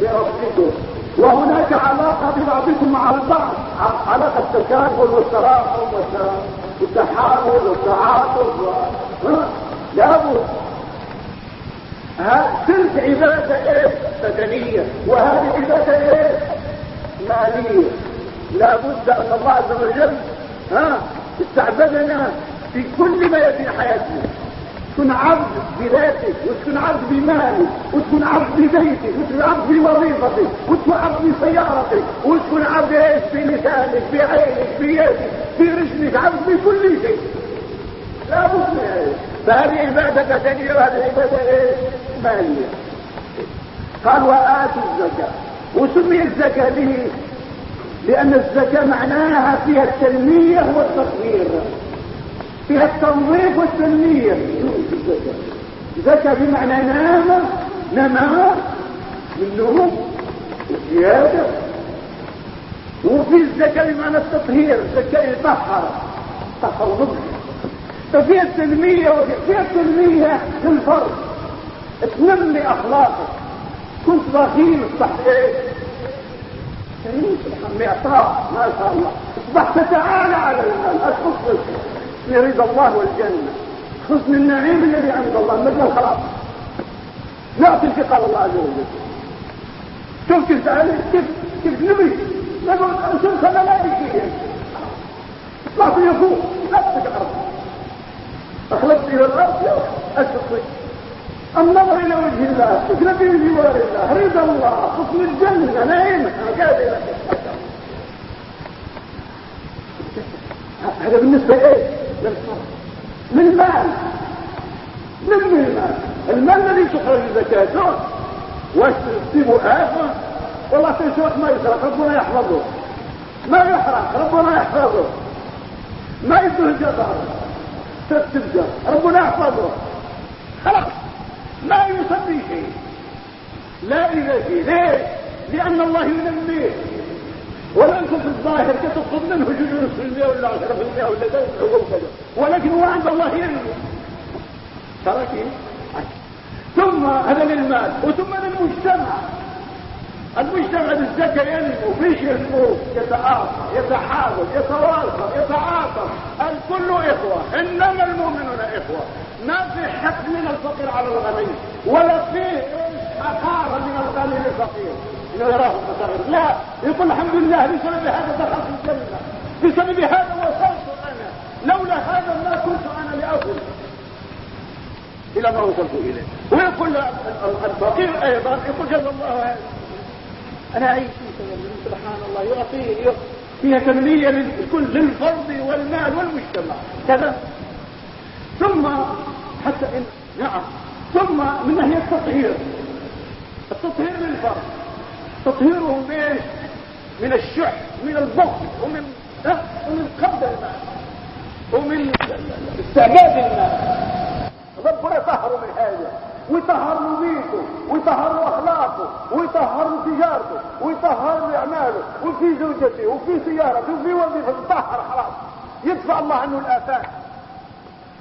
[SPEAKER 2] بربكم وهناك علاقة ببعضكم مع البعض. علاقة التكافل والتراحم والتحامل والتعاطف لابد تلك عبادة إيه بدنية. وهذه عبادة إيه مالية. لابد أن الله عز وجل ها؟ استعبدنا في كل ما يفي حياتنا. تكون عبد بذاتك وتكون عبد بمالك وتكون عبد ببيتك وتكون عبد بوظيفتك وتكون عبد بسيارتك وتكون عبد إيش؟ بلسانك بعينك بيدك برجلك عبد بكل شيء. لا بد من فهذه عبادة بدنية وهذه عبادة إيه؟ مالية. قال وآتوا الزكاة. وسمي الزكاة به لأن الزكاة معناها فيها التنمية والتطهير فيها التنظيف والتنمية. زكاة بمعنى نام نما من وزيادة وفي الزكاة بمعنى التطهير الزكاة يطهر طهر نظر ففيها التنمية وفيها التنمية للفرد تنمي أخلاقك. كنت بخيل كريم سبحان معطاء ما شاء الله. أصبحت تعالى على المال اشخص رضا الله والجنة. حسن النعيم الذي عند الله. مثل خلاص؟ نعطي قال الله عز وجل. شوف كيف كيف كيف نبي. نقول شوف ملائكيا اطلع في يفوق نفسك اخلصت إلى الأرض اشخص النظر إلى وجه الله تكلم بجوار الله. رضا الله حسن الجنة نعيمة هكذا هذا بالنسبة إيه؟ من المال من المال الذي تخرج زكاته تسيبه آفة والله تشوف ما يسرق ربنا يحفظه. ما يحرق ربنا يحفظه. ما يدوه جبار تبقى ربنا يحفظه. خلاص لا يسمي شيء. لا إذا شيء. ليه؟ لأن الله ينميه. أنتم في الظاهر تطلب منه جلوس في المئة ولا عشرة في المئة ولا كذا. ولكن هو عند الله ينمو. تركي ثم هذا للمال. وثم للمجتمع. المجتمع بالزكاة ينمو فيش ينمو يتعاطى يتحاول يتواصل يتعاطف الكل إخوة إنما المؤمنون إخوة. ما في حق من الفقير على الغني ولا في حقارة من الغني للفقير. يراه لا يقول الحمد لله بسبب هذا دخلت الجنة. بسبب هذا وصلت أنا. لولا هذا ما كنت أنا لاصل إلى ما وصلت إليه. ويقول الفقير أيضا يقول جزا الله هذا أنا أعيش سبحان الله. يعطيه فيها تنمية للكل للفرد والمال والمجتمع. كذا. ثم حتى إن نعم. ثم من ناحية التطهير. التطهير للفرد. تطهيره من من الشح من البخل ومن ومن قبض المال. ومن استعباد الناس ربنا يطهروا من هذا. ويطهر له بيته ويطهر له أخلاقه ويطهر له تجارته ويطهر له أعماله وفي زوجته وفي سيارته وفي وظيفه يطهر خلاص. يدفع الله عنه الآفات.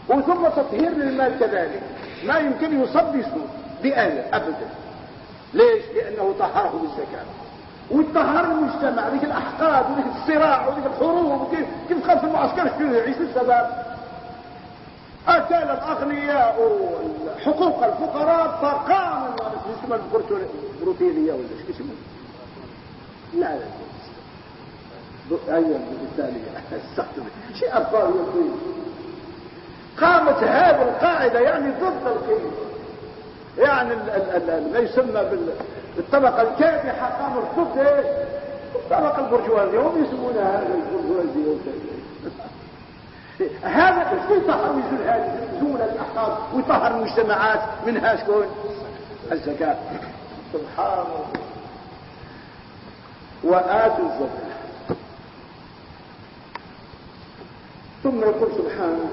[SPEAKER 2] وثم تطهير للمال كذلك. ما يمكن يصب بسوء بآية أبدا. ليش؟ لأنه طهره بالزكاة. ويطهر المجتمع. ذيك الأحقاد وذيك الصراع وذيك الحروب وكيف كيف خاف المعسكر؟ يعيش الشباب. اكل الأغنياء حقوق الفقراء فقام اسمها البروتينيه ولا إيش اسمه؟ لا لا الثانية استخدم شيء أفضل يقول قامت هذه القاعدة يعني ضد القيم. يعني ما يسمى بالطبقة الكادحة قامت ضد إيش؟ الطبقه البرجوازية. هم يسمونها هذا البرجوازية. هذا شو يطهر ويزول هذه زول الاحقاد ويطهر المجتمعات منها شكون الزكاة. سبحان الله. وآتوا الزكاة. ثم يقول سبحانه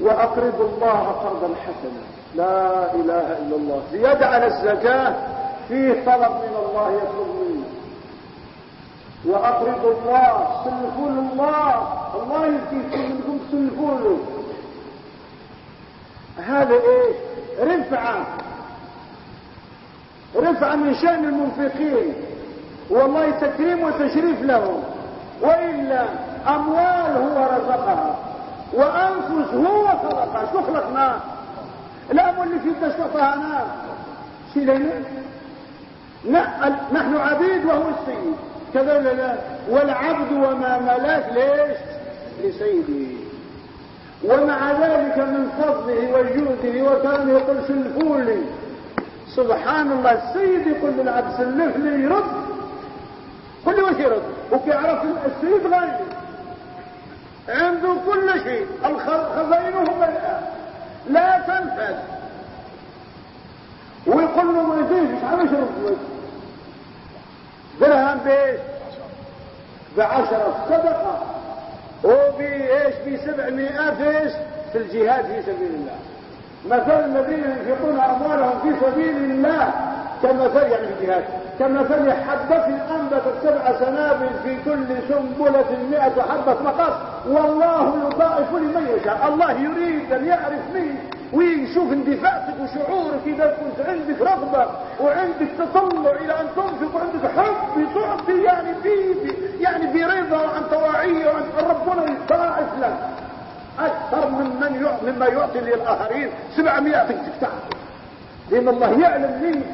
[SPEAKER 2] وأقرضوا الله قرضا حسنا. لا إله إلا الله. زيادة على الزكاة فيه طلب من الله يطلب منه. وأقرضوا الله سلفوا الله. الله يبكي منكم سلفوا هذا إيه رفعة. رفعة من شأن المنفقين. والله تكريم وتشريف لهم. وإلا أموال هو رزقها. وأنفس هو خلقها شو خلقنا؟ الأموال اللي في تشرفها ناس شي نحن عبيد وهو السيد. كذا ولا لا؟ والعبد وما ملاك ليش؟ لسيده. ومع ذلك من فضله وجوده وكان يقول سلفوا لي سبحان الله السيد يقول للعبد سلف لي قل لي وش يرد وكيعرف السيد غني عنده كل شيء خزائنه ملأة لا تنفذ. ويقول له ما مش عارف يرد درهم بايش بعشرة صدقة وبايش بسبعمائة إيش؟ في الجهاد في سبيل الله. مثل الذين ينفقون أموالهم في سبيل الله كمثل يعني في الجهاد كمثل حبة أنبتت سبع سنابل في كل سنبلة مئة حبة مقص والله يضاعف لمن يشاء. الله يريد أن يعرف منك ويشوف اندفاعك وشعورك إذا كنت عندك رغبة وعندك تطلع إلى أن تنفق وعندك حب تعطي يعني في يعني برضا وعن طواعية وعن ربنا يضاعف لك. أكثر من من يعطي مما يعطي للآخرين 700 تفتح لأن الله يعلم منك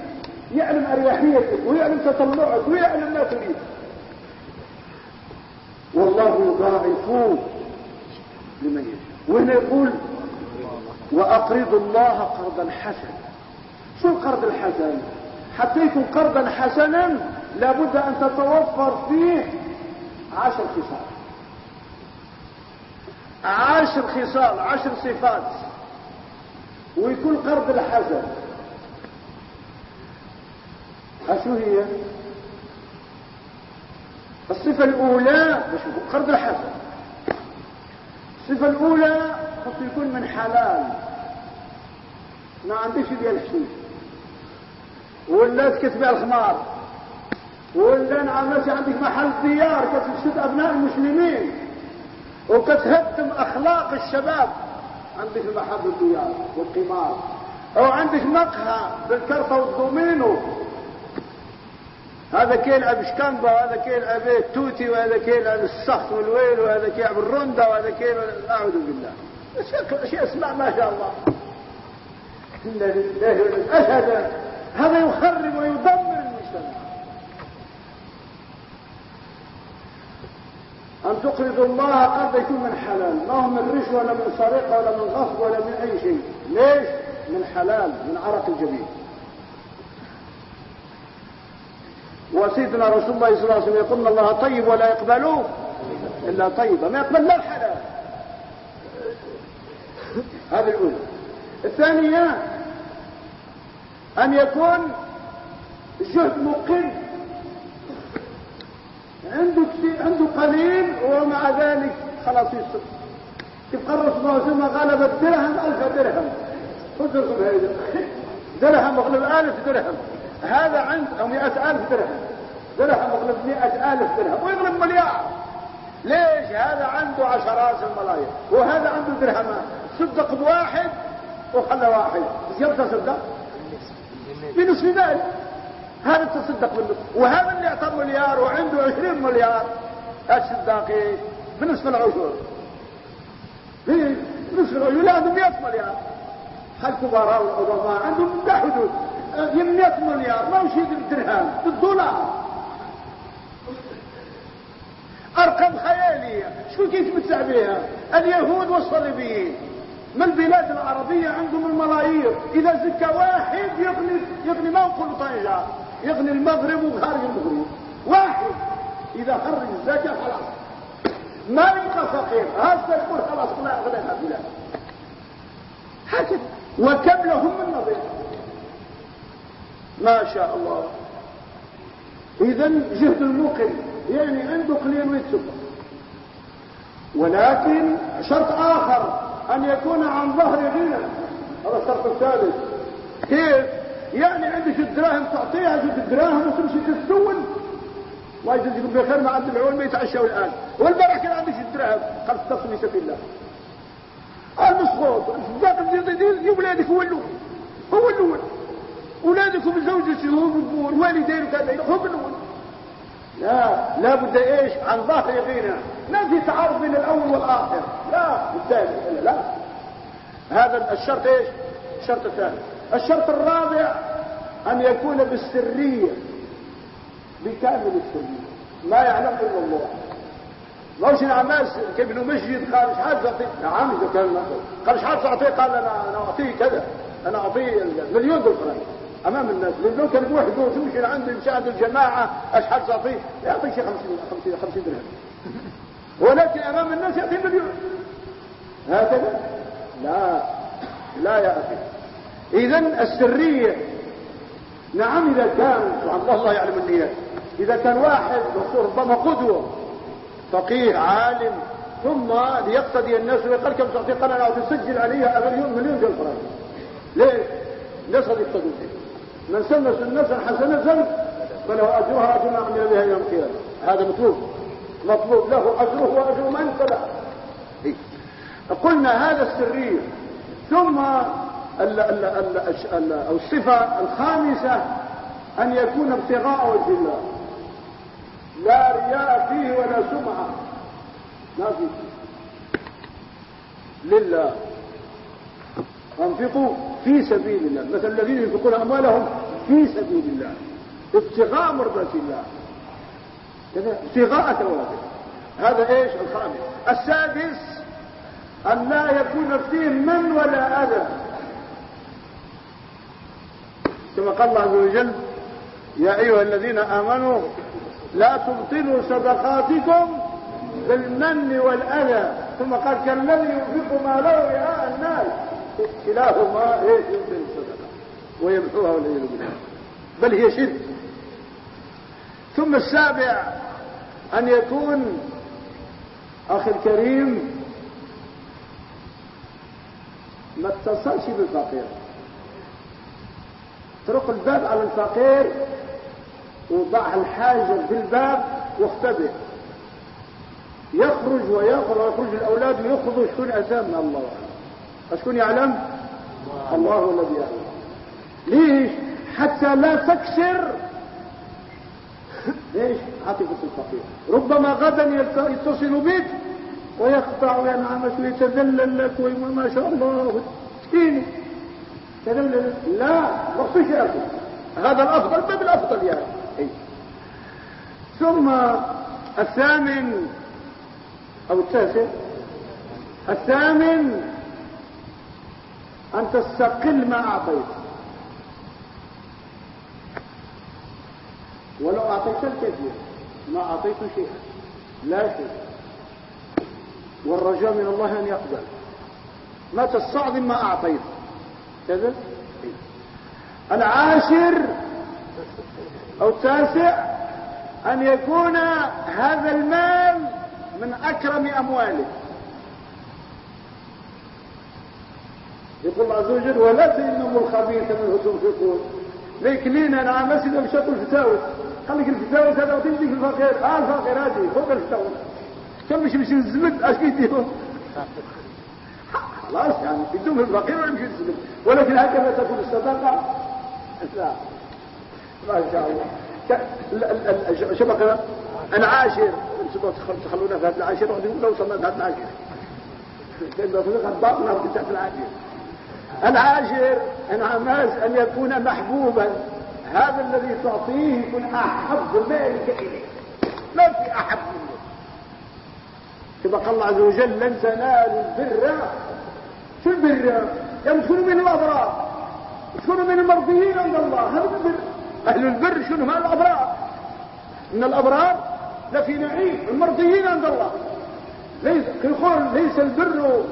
[SPEAKER 2] يعلم أريحيتك ويعلم تطلعك ويعلم ما تريد. والله يضاعف لمن يشاء. وهنا يقول وأقرضوا الله قرضا حسنا. شو القرض الحسن حتى يكون قرضا حسنا لابد أن تتوفر فيه عشر خصال. عشر خصال عشر صفات. ويكون قرض الحسن شو هي؟ الصفة الأولى قرض الحسن الصفة الأولى قد يكون من حلال. ما عنديش ديال الشيء ولا تكتبع الخمار. ولا نعم عندك محل ديار كتفسد أبناء المسلمين. وكتهدم أخلاق الشباب. عندك المحل الديار والقمار. أو عندك مقهى بالكرطة والدومينو. هذا كيلعب شكنبا وهذا كيلعب التوتي وهذا كيلعب السخط والويل وهذا كيلعب الرندا وهذا كيلعب أعوذ بالله. اشياء اسماء ما شاء الله. إنا لله أشهد. هذا يخرب ويدمر المجتمع. أن تقرضوا الله قد يكون من حلال. ما هو من رشوة ولا من سرقة ولا من غصب ولا من أي شيء. ليش؟ من حلال من عرق الجبين وسيدنا رسول الله صلى الله عليه وسلم يقول الله طيب ولا يقبله إلا طيبا. ما يقبل لا الحلال هذه الأولى. الثانية أن يكون جهد مقل. عنده عنده قليل ومع ذلك خلاص
[SPEAKER 1] كيف قال الرسول صلى الله عليه وسلم غلب الدرهم ألف درهم. خذ هذا درهم مغلب ألف درهم. هذا عند أو مئة ألف درهم. درهم مغلب مئة ألف درهم. ويغلب مليار. ليش؟ هذا عنده عشرات الملايين. وهذا عنده درهمان صدق بواحد وخلى واحد. بس تصدق بنصف ذلك؟ هذا تصدق بالنصف وهذا اللي اعطى مليار وعنده عشرين مليار. الصداقين بنصف العشر بنصف العشر عنده 100 مليار. الكبراء والعظماء عندهم لا حدود. 100 مليار. ما وش درهم؟ بالدولار. أرقام خيالية. شو كيف بها اليهود والصليبيين. من البلاد العربية عندهم الملايير؟ إذا زكى واحد يغني يغني ما نقول طنجة يغني المغرب وخارج المغرب. واحد. إذا خرج الزكاة خلاص. ما يبقى فقير. هذا يقول خلاص لا أغنى البلاد. هكذا وكم لهم من نظير. ما شاء الله. إذا جهد المقل يعني عنده قليل ويتسبب. ولكن شرط آخر. أن يكون عن ظهر غنى هذا الشرط الثالث. كيف؟ يعني عندك الدراهم تعطيها جد الدراهم وتمشي تستول يقول بخير ما عبد العول ما يتعشوا الآن. والبارح كان عندك الدراهم قال تصمي سبيل الله. المسخوط يا ولادك هو الأول. هو الأول. اولادكم زوجتهم والوالدين وكذا هم الأول لا لا بد إيش؟ عن ظهر يقينا. ما في تعارض بين الأول والآخر. لا بالتالي. لا. هذا الشرط إيش؟ الشرط الثالث الشرط الرابع أن يكون بالسرية. بكامل السرية. ما يعلم إلا الله. ماش الناس كيف مسجد قال إيش حاجة تعطيه نعم إذا كان قال إيش حاجة تعطيه قال أنا أعطيه كذا. أنا أعطيه مليون دولار أمام الناس. لأنه كان بوحده وتمشي عنده يمشي عند الجماعة. إيش حاجة تعطيه يعطيك شيء 50 50 50 درهم. ولكن أمام الناس يعطيه مليون. هكذا؟ لا. لا يا أخي. اذا السرية. نعم إذا كان سبحان الله يعلم النيات. إذا كان واحد ربما قدوة فقيه عالم ثم ليقتدي الناس ويقال كم تعطي قال أنا تسجل عليها مليون مليون فرنك ليه؟ الناس قد يقتدوا من سن سنة حسنة فله أجرها أجر ما عمل بها يوم القيامة. هذا مطلوب. مطلوب له أجره وأجر من تبع إيه. قلنا هذا السرية ثم ال ال ال أو الصفة الخامسة أن يكون ابتغاء وجه الله. لا رياء فيه ولا سمعة. ما في. لله. انفقوا في سبيل الله. مثل الذين ينفقون أموالهم في سبيل الله. ابتغاء مرضات الله. ابتغاء ثوابه. هذا إيش؟ الخامس. السادس أن لا يكون فيه من ولا أذى. كما قال الله عز وجل يا أيها الذين آمنوا لا تبطلوا صدقاتكم بالمن والأذى. ثم قال كالذي ينفق ماله رئاء الناس كلاهما إيش يبطل الصدقة ويمحوها والعياذ بالله. بل هي شرك. ثم السابع أن يكون أخي الكريم ما اتصلش بالفقير. اترك الباب على الفقير وضع الحاجة في الباب واختبئ. يخرج ويخرج ويخرج الأولاد ويخرجوا شكون أسامنا الله. أشكون يعلم الله الذي يعلم. ليش؟ حتى لا تكسر. ليش؟ عاطفة الفقير. ربما غدا يتصل بك ويقطع وينعمك ويتذلل لك وما شاء الله. مسكين تذلل. لا يا أخي. هذا الأفضل ما بالأفضل يعني ثم الثامن أو التاسع. الثامن ان تستقل ما أعطيت. ولو أعطيت الكثير ما أعطيت شيئا. لا شيء. والرجاء من الله أن يقبل. ما تستعظم ما أعطيت. كذا؟ العاشر أو التاسع أن يكون هذا المال من أكرم أموالك. يقول الله عز وجل ولا تيمموا الخبيث منه تنفقون. لكنين أنا عم اسئله بشكل الفتاوى. قال لك الفتاوى هذا وتمشي في الفقير. آه الفقير هذه فوق الفتاوى. كم مش مش الزبد اش يديهم خلاص يعني يدوم الفقير ولا يمشي الزبد ولكن هكذا تكون الصدقة. لا. ما شاء الله. شبكه العاشر. تخلونا في هذا العاشر وصلنا في هذا العاشر. العاشر. انعماز أن يكون محبوبا. هذا الذي تعطيه يكون أحب مالك إليه. ما في أحب منه. كما قال الله عز وجل لن تنالوا البر. شو البر؟ يعني تكونوا من الأبرار؟ تكونوا من المرضيين عند الله؟ هذا البر. أهل البر شنو؟ ما الأبرار. إن الأبرار لفي نعيم. المرضيين عند الله. ليس يقول ليس البر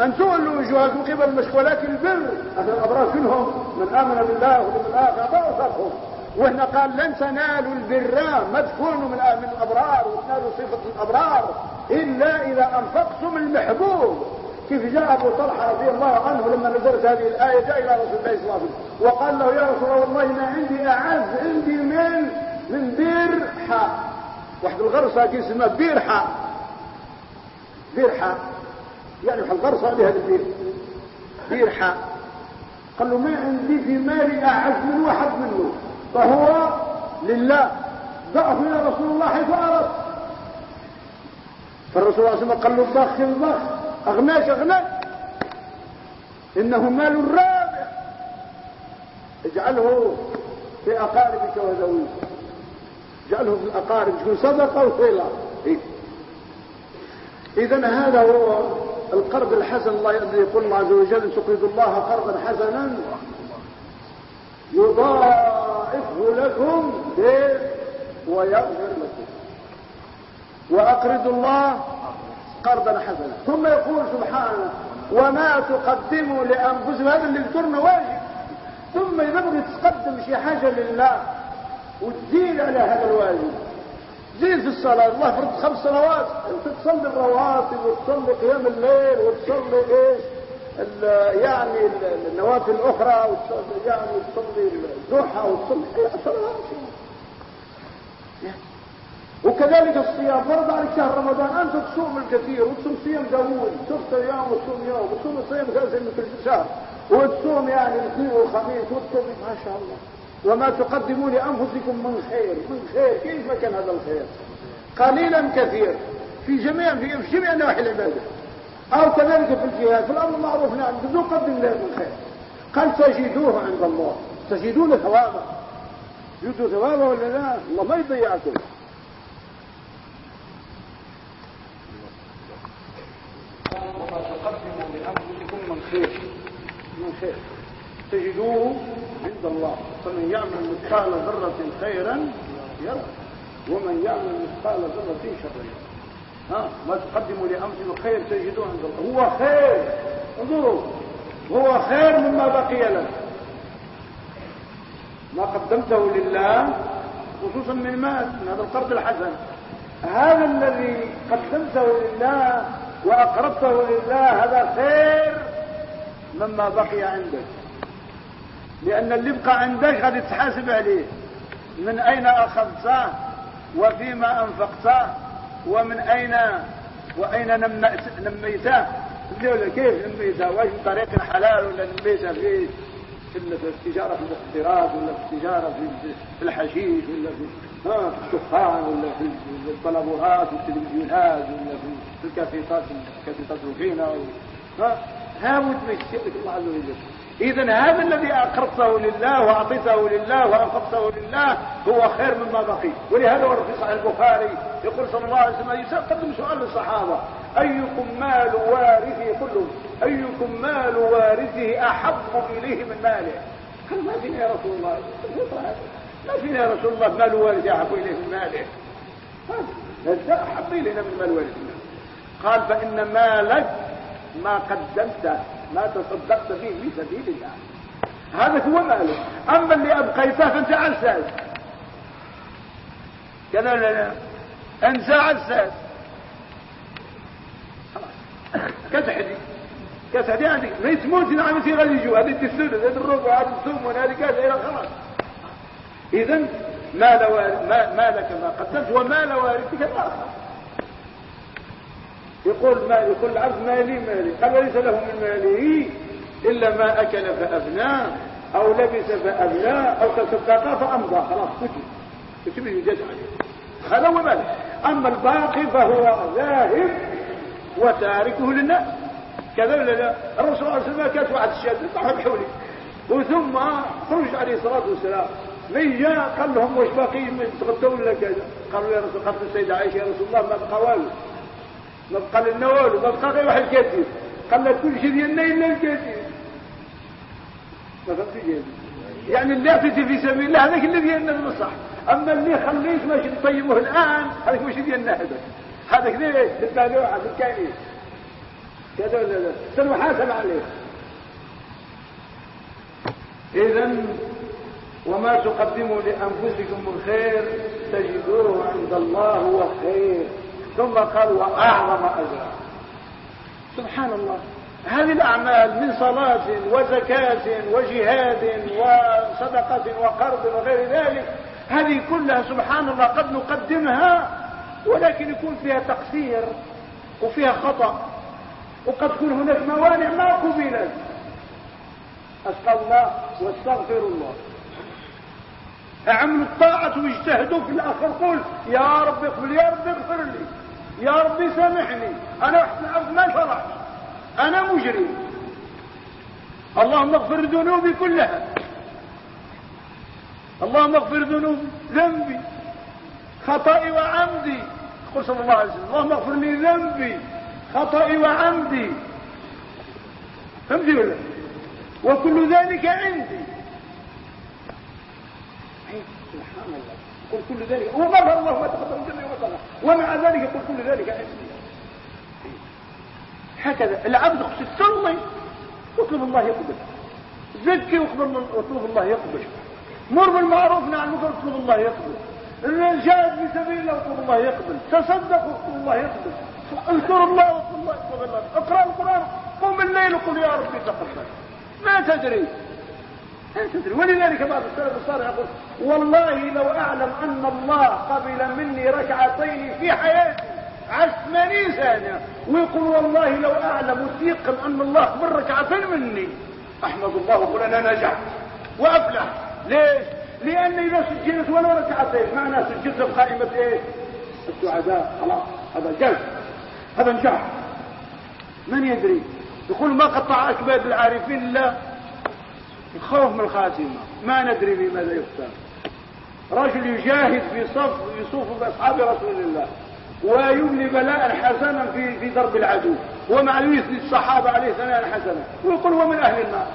[SPEAKER 1] أن تولوا وجوهكم قبل المشكولات البر. أهل الأبرار كلهم من آمن بالله ومن الآخر فأصرهم وهنا قال لن تنالوا البر ما تكونوا من من الأبرار وتنالوا صفة الأبرار إلا إذا أنفقتم المحبوب. كيف جاء أبو طلحة رضي الله عنه لما نزلت هذه الآية جاء إلى رسول الله صلى الله عليه وسلم وقال له يا رسول الله ما عندي أعز عندي من من بير حاء واحد الغرصة كي اسمها بير حاء بيرحة يعني في الغرصة هذه البير بيرحة قال له ما عندي في مالي أعز من واحد منه. فهو لله. ضعه يا رسول الله حيث أردت فالرسول صلى الله عليه وسلم قال له ضخ الضخ أغناك أغناك. إنه مال رابع اجعله في أقاربك وذويك. اجعله في الأقارب. تكون صدقة وصلة إيه؟ اذا هذا هو القرض الحسن الله يقول الله عز وجل تقرض الله قرضا حسنا يضاعفه لكم ويغفر لكم. واقرضوا الله قرضا حسنا. ثم يقول سبحانه وما تقدموا لأنفسكم هذا اللي ذكرنا واجب. ثم إذا تقدم شي حاجة لله وتزيد على هذا الواجب. زين في الصلاة. الله فرض خمس سنوات انت تصلي الرواتب وتصلي قيام الليل وتصلي إيش؟ يعني النوافل الأخرى وتصلي يعني تصلي الضحى وتصلي صلوات. وكذلك الصيام. فرض عليك شهر رمضان. أنت تصوم الكثير وتصوم صيام داوود تفطر يوم وتصوم يوم وتصوم الصيام ثلاثة من كل شهر. وتصوم يعني الاثنين والخميس وتصوم. ما شاء الله. وما تقدموا لأنفسكم من خير من خير. كيف ما كان هذا الخير؟ قليلا كثير في جميع في جميع نواحي العبادة. أو كذلك في الجهاد. في الأمر المعروف نعم. بدون قدم له من خير قال تجدوه عند الله. تجدون ثوابه. يجدوا ثوابه ولا لا؟ الله ما يضيعكم. وما تقدموا لأنفسكم من خير. من خير. تجدوه عند الله. فمن يعمل مثقال ذرة خيرا يرى. ومن يعمل مثقال ذرة شرا ها ما تقدموا لأنفسكم خير تجدوه عند الله. هو خير. انظروا. هو خير مما بقي لك ما قدمته لله خصوصا من مال من هذا القرض الحسن. هذا الذي قدمته لله وأقربته لله هذا خير مما بقي عندك لأن اللي بقى عندك غادي تحاسب عليه. من أين أخذته؟ وفيما أنفقته؟ ومن أين؟ وأين نميته؟ ولا كيف نميته؟ واش بطريق حلال ولا نميته في في التجارة في المخدرات ولا في التجارة في الحشيش ولا في الدخان ولا في البلابورات والتلفزيونات ولا في الكافيتات الكافيتات الروكينة ها ما يشترك الله عز وجل. اذا هذا الذي اقرضته لله وأعطيته لله وانفقته لله هو خير مما بقي. ولهذا ورد في صحيح البخاري يقول صلى الله عليه وسلم يقدم سؤال للصحابة. أيكم مال وارثه كله أيكم مال وارثه أحب إليه من ماله؟ قال ما فينا يا رسول الله. ما فينا يا رسول الله مال وارثه أحب إليه من ماله. هذا أحب إلينا من مال وارثنا. قال فإن مالك ما قدمته ما تصدقت به في سبيل الله. هذا هو مالك أما اللي أبقيته فأنت عساس كذا لا أنت عساس كتحدي هذه عندك ما يتموت نعم يصير غادي يجوا هذه الثلث هذه الربع هذه الثمن هذه كاس إلى خلاص اذا ما لك ما قدمت وما لوارثك الآخر. يقول ما يقول العبد مالي مالي قال وليس له من ماله إلا ما أكل فأبنى أو لبس فأبنى أو تصدق فأمضى. خلاص كتب كتب يجاز عليه. هذا هو ماله أما الباقي فهو ذاهب وتاركه للناس. كذا ولا لا؟ الرسول صلى الله عليه وسلم كانت واحد الشاب طاح بحولي. وثم خرج عليه الصلاة والسلام. من جاء قال لهم واش باقي؟ تغدوا ولا كذا؟ قالوا يا رسول قالت السيدة عائشة يا رسول الله ما بقى والو. ما بقى لنا والو ما بقى غير واحد كثير قال لك كل شيء ديالنا إلا الكثير ما فهمتش يعني اللي اعطيتي في سبيل الله هذاك اللي ديالنا صح أما اللي خليت ماشي نطيبه الآن هذاك ماشي ديالنا هذاك. هذاك ليه؟ بالبالوعه بالكائن كذا ولا لا؟ سنحاسب عليه. اذا وما تقدموا لأنفسكم من خير تجدوه عند الله هو خير. ثم قال واعظم أجرا. سبحان الله. هذه الأعمال من صلاة وزكاة وجهاد وصدقة وقرض وغير ذلك هذه كلها سبحان الله قد نقدمها ولكن يكون فيها تقصير وفيها خطأ وقد تكون هناك موانع ما قبلت. أسأل الله واستغفر الله. اعملوا الطاعة واجتهدوا في الآخر؟ قل يا يا رب اغفر لي. يا رب سامحني. عبد ما شرعت أنا مجرم. اللهم اغفر ذنوبي كلها. اللهم اغفر ذنوبي ذنبي خطئي وعمدي. قل صلى الله عليه وسلم اللهم اغفر لي ذنبي خطئي وعمدي. فهمتي ولا؟ وكل ذلك عندي. سبحان الله. قل كل ذلك. وغفر الله ما تقدم جميع وطلع ومع ذلك يقول كل ذلك عندي هكذا. العبد خص تصلي واطلب الله يقبل زكي واطلب الله يقبل مر بالمعروف نعم واطلب الله يقبل الجاهد في سبيل الله واطلب الله يقبل تصدق واطلب الله يقبل اذكر الله واطلب الله يقبل اقرا القرآن. قم الليل وقل يا ربي تقبل ما تدري. تدري ولذلك بعض السلف الصالح يقول والله لو أعلم أن الله قبل مني ركعتين في حياتي 80 سنه ويقول والله لو أعلم وثيقا أن الله قبل ركعتين مني. أحمد الله وقول أنا نجحت وأفلح. ليش؟ لأن إذا سجلت ولو ركعتين معنى سجلت بقائمه إيه السعداء خلاص هذا جاز. هذا نجاح. من يدري؟ يقول ما قطع اكباد العارفين الا الخوف من الخاتمة. ما ندري بماذا يختار رجل يجاهد في صف يصوف باصحاب رسول الله ويبني بلاء حسنا في في ضرب العدو ومع يثني الصحابة عليه ثناء حسنا. ويقول هو من أهل النار.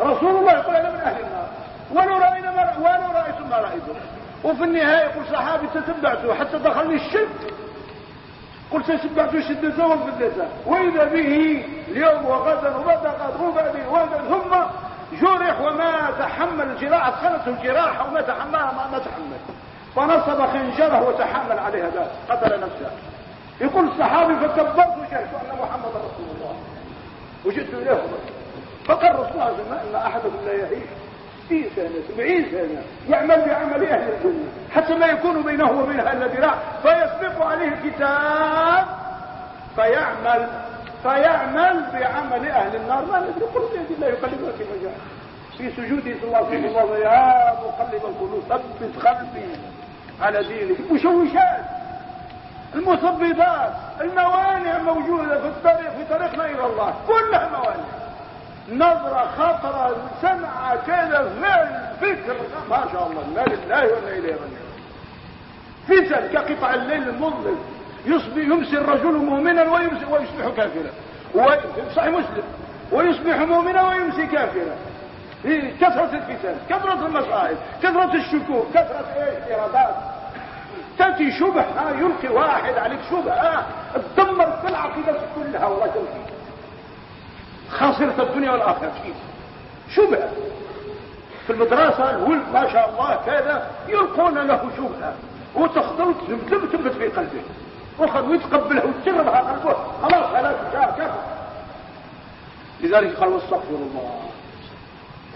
[SPEAKER 1] رسول الله يقول أنا من أهل النار. ولو رأينا ما ولو رأيتم ما رأيتم. وفي النهاية يقول صحابي تتبعته حتى دخلني الشد قلت تتبعته شدته وفدته وإذا به اليوم وغدا وبعد غد وغدا ثم جرح وما تحمل الجراح ادخلته الجراح وما تحملها ما, تحمل. فنصب خنجره وتحمل عليها ذلك قتل نفسه. يقول الصحابي فكبرت وشهدت ان محمد رسول الله. وجئت إليه. فقال رسول الله إن أحدكم لا يعيش. في سنة سبعين سنة يعمل بعمل أهل الجنة حتى ما يكون بينه وبينها إلا ذراع فيسبق عليه الكتاب فيعمل فيعمل بعمل أهل النار. ما ندري قل بيد الله يقلبها كيف جاء في سجوده صلى الله عليه وسلم يا مقلب القلوب ثبت قلبي على دينك مشوشات المثبطات الموانع موجودة في الطريق في طريقنا إلى الله كلها موانع. نظرة خطرة سمعة كذا فكر. ما شاء الله لا لله ولا إليه راجعون. فتن كقطع الليل المظلم يصبح يمسي الرجل مؤمنا ويصبح كافرا. صحيح مسلم. ويصبح مؤمنا ويمسي كافرا. كثرة الفتن كثرة المصائب كثرة الشكوك كثرة ارادات تأتي شبهة يلقي واحد عليك شبهة تدمر في العقيدة كلها تلقي خسرت الدنيا والآخرة كيف شبهة. في المدرسة الولد ما شاء الله كذا يلقون له شبهة. وتخطر تثبت في قلبه. وخذ ويتقبلها وتسربها قلبه خلاص ثلاث شهر كفر. لذلك قال واستغفر الله.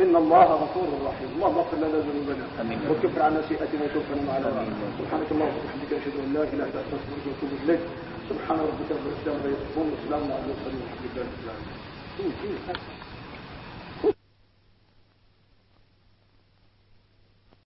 [SPEAKER 1] إن الله غفور رحيم. اللهم اغفر لنا ذنوبنا. وكفر عنا سيئاتنا وتوفنا مع الأبرار. سبحانك اللهم وبحمدك أشهد أن لا إله إلا أنت أستغفرك وأتوب إليك. سبحان ربك رب العزة عما يصفون وسلام على المرسلين والحمد لله رب العالمين.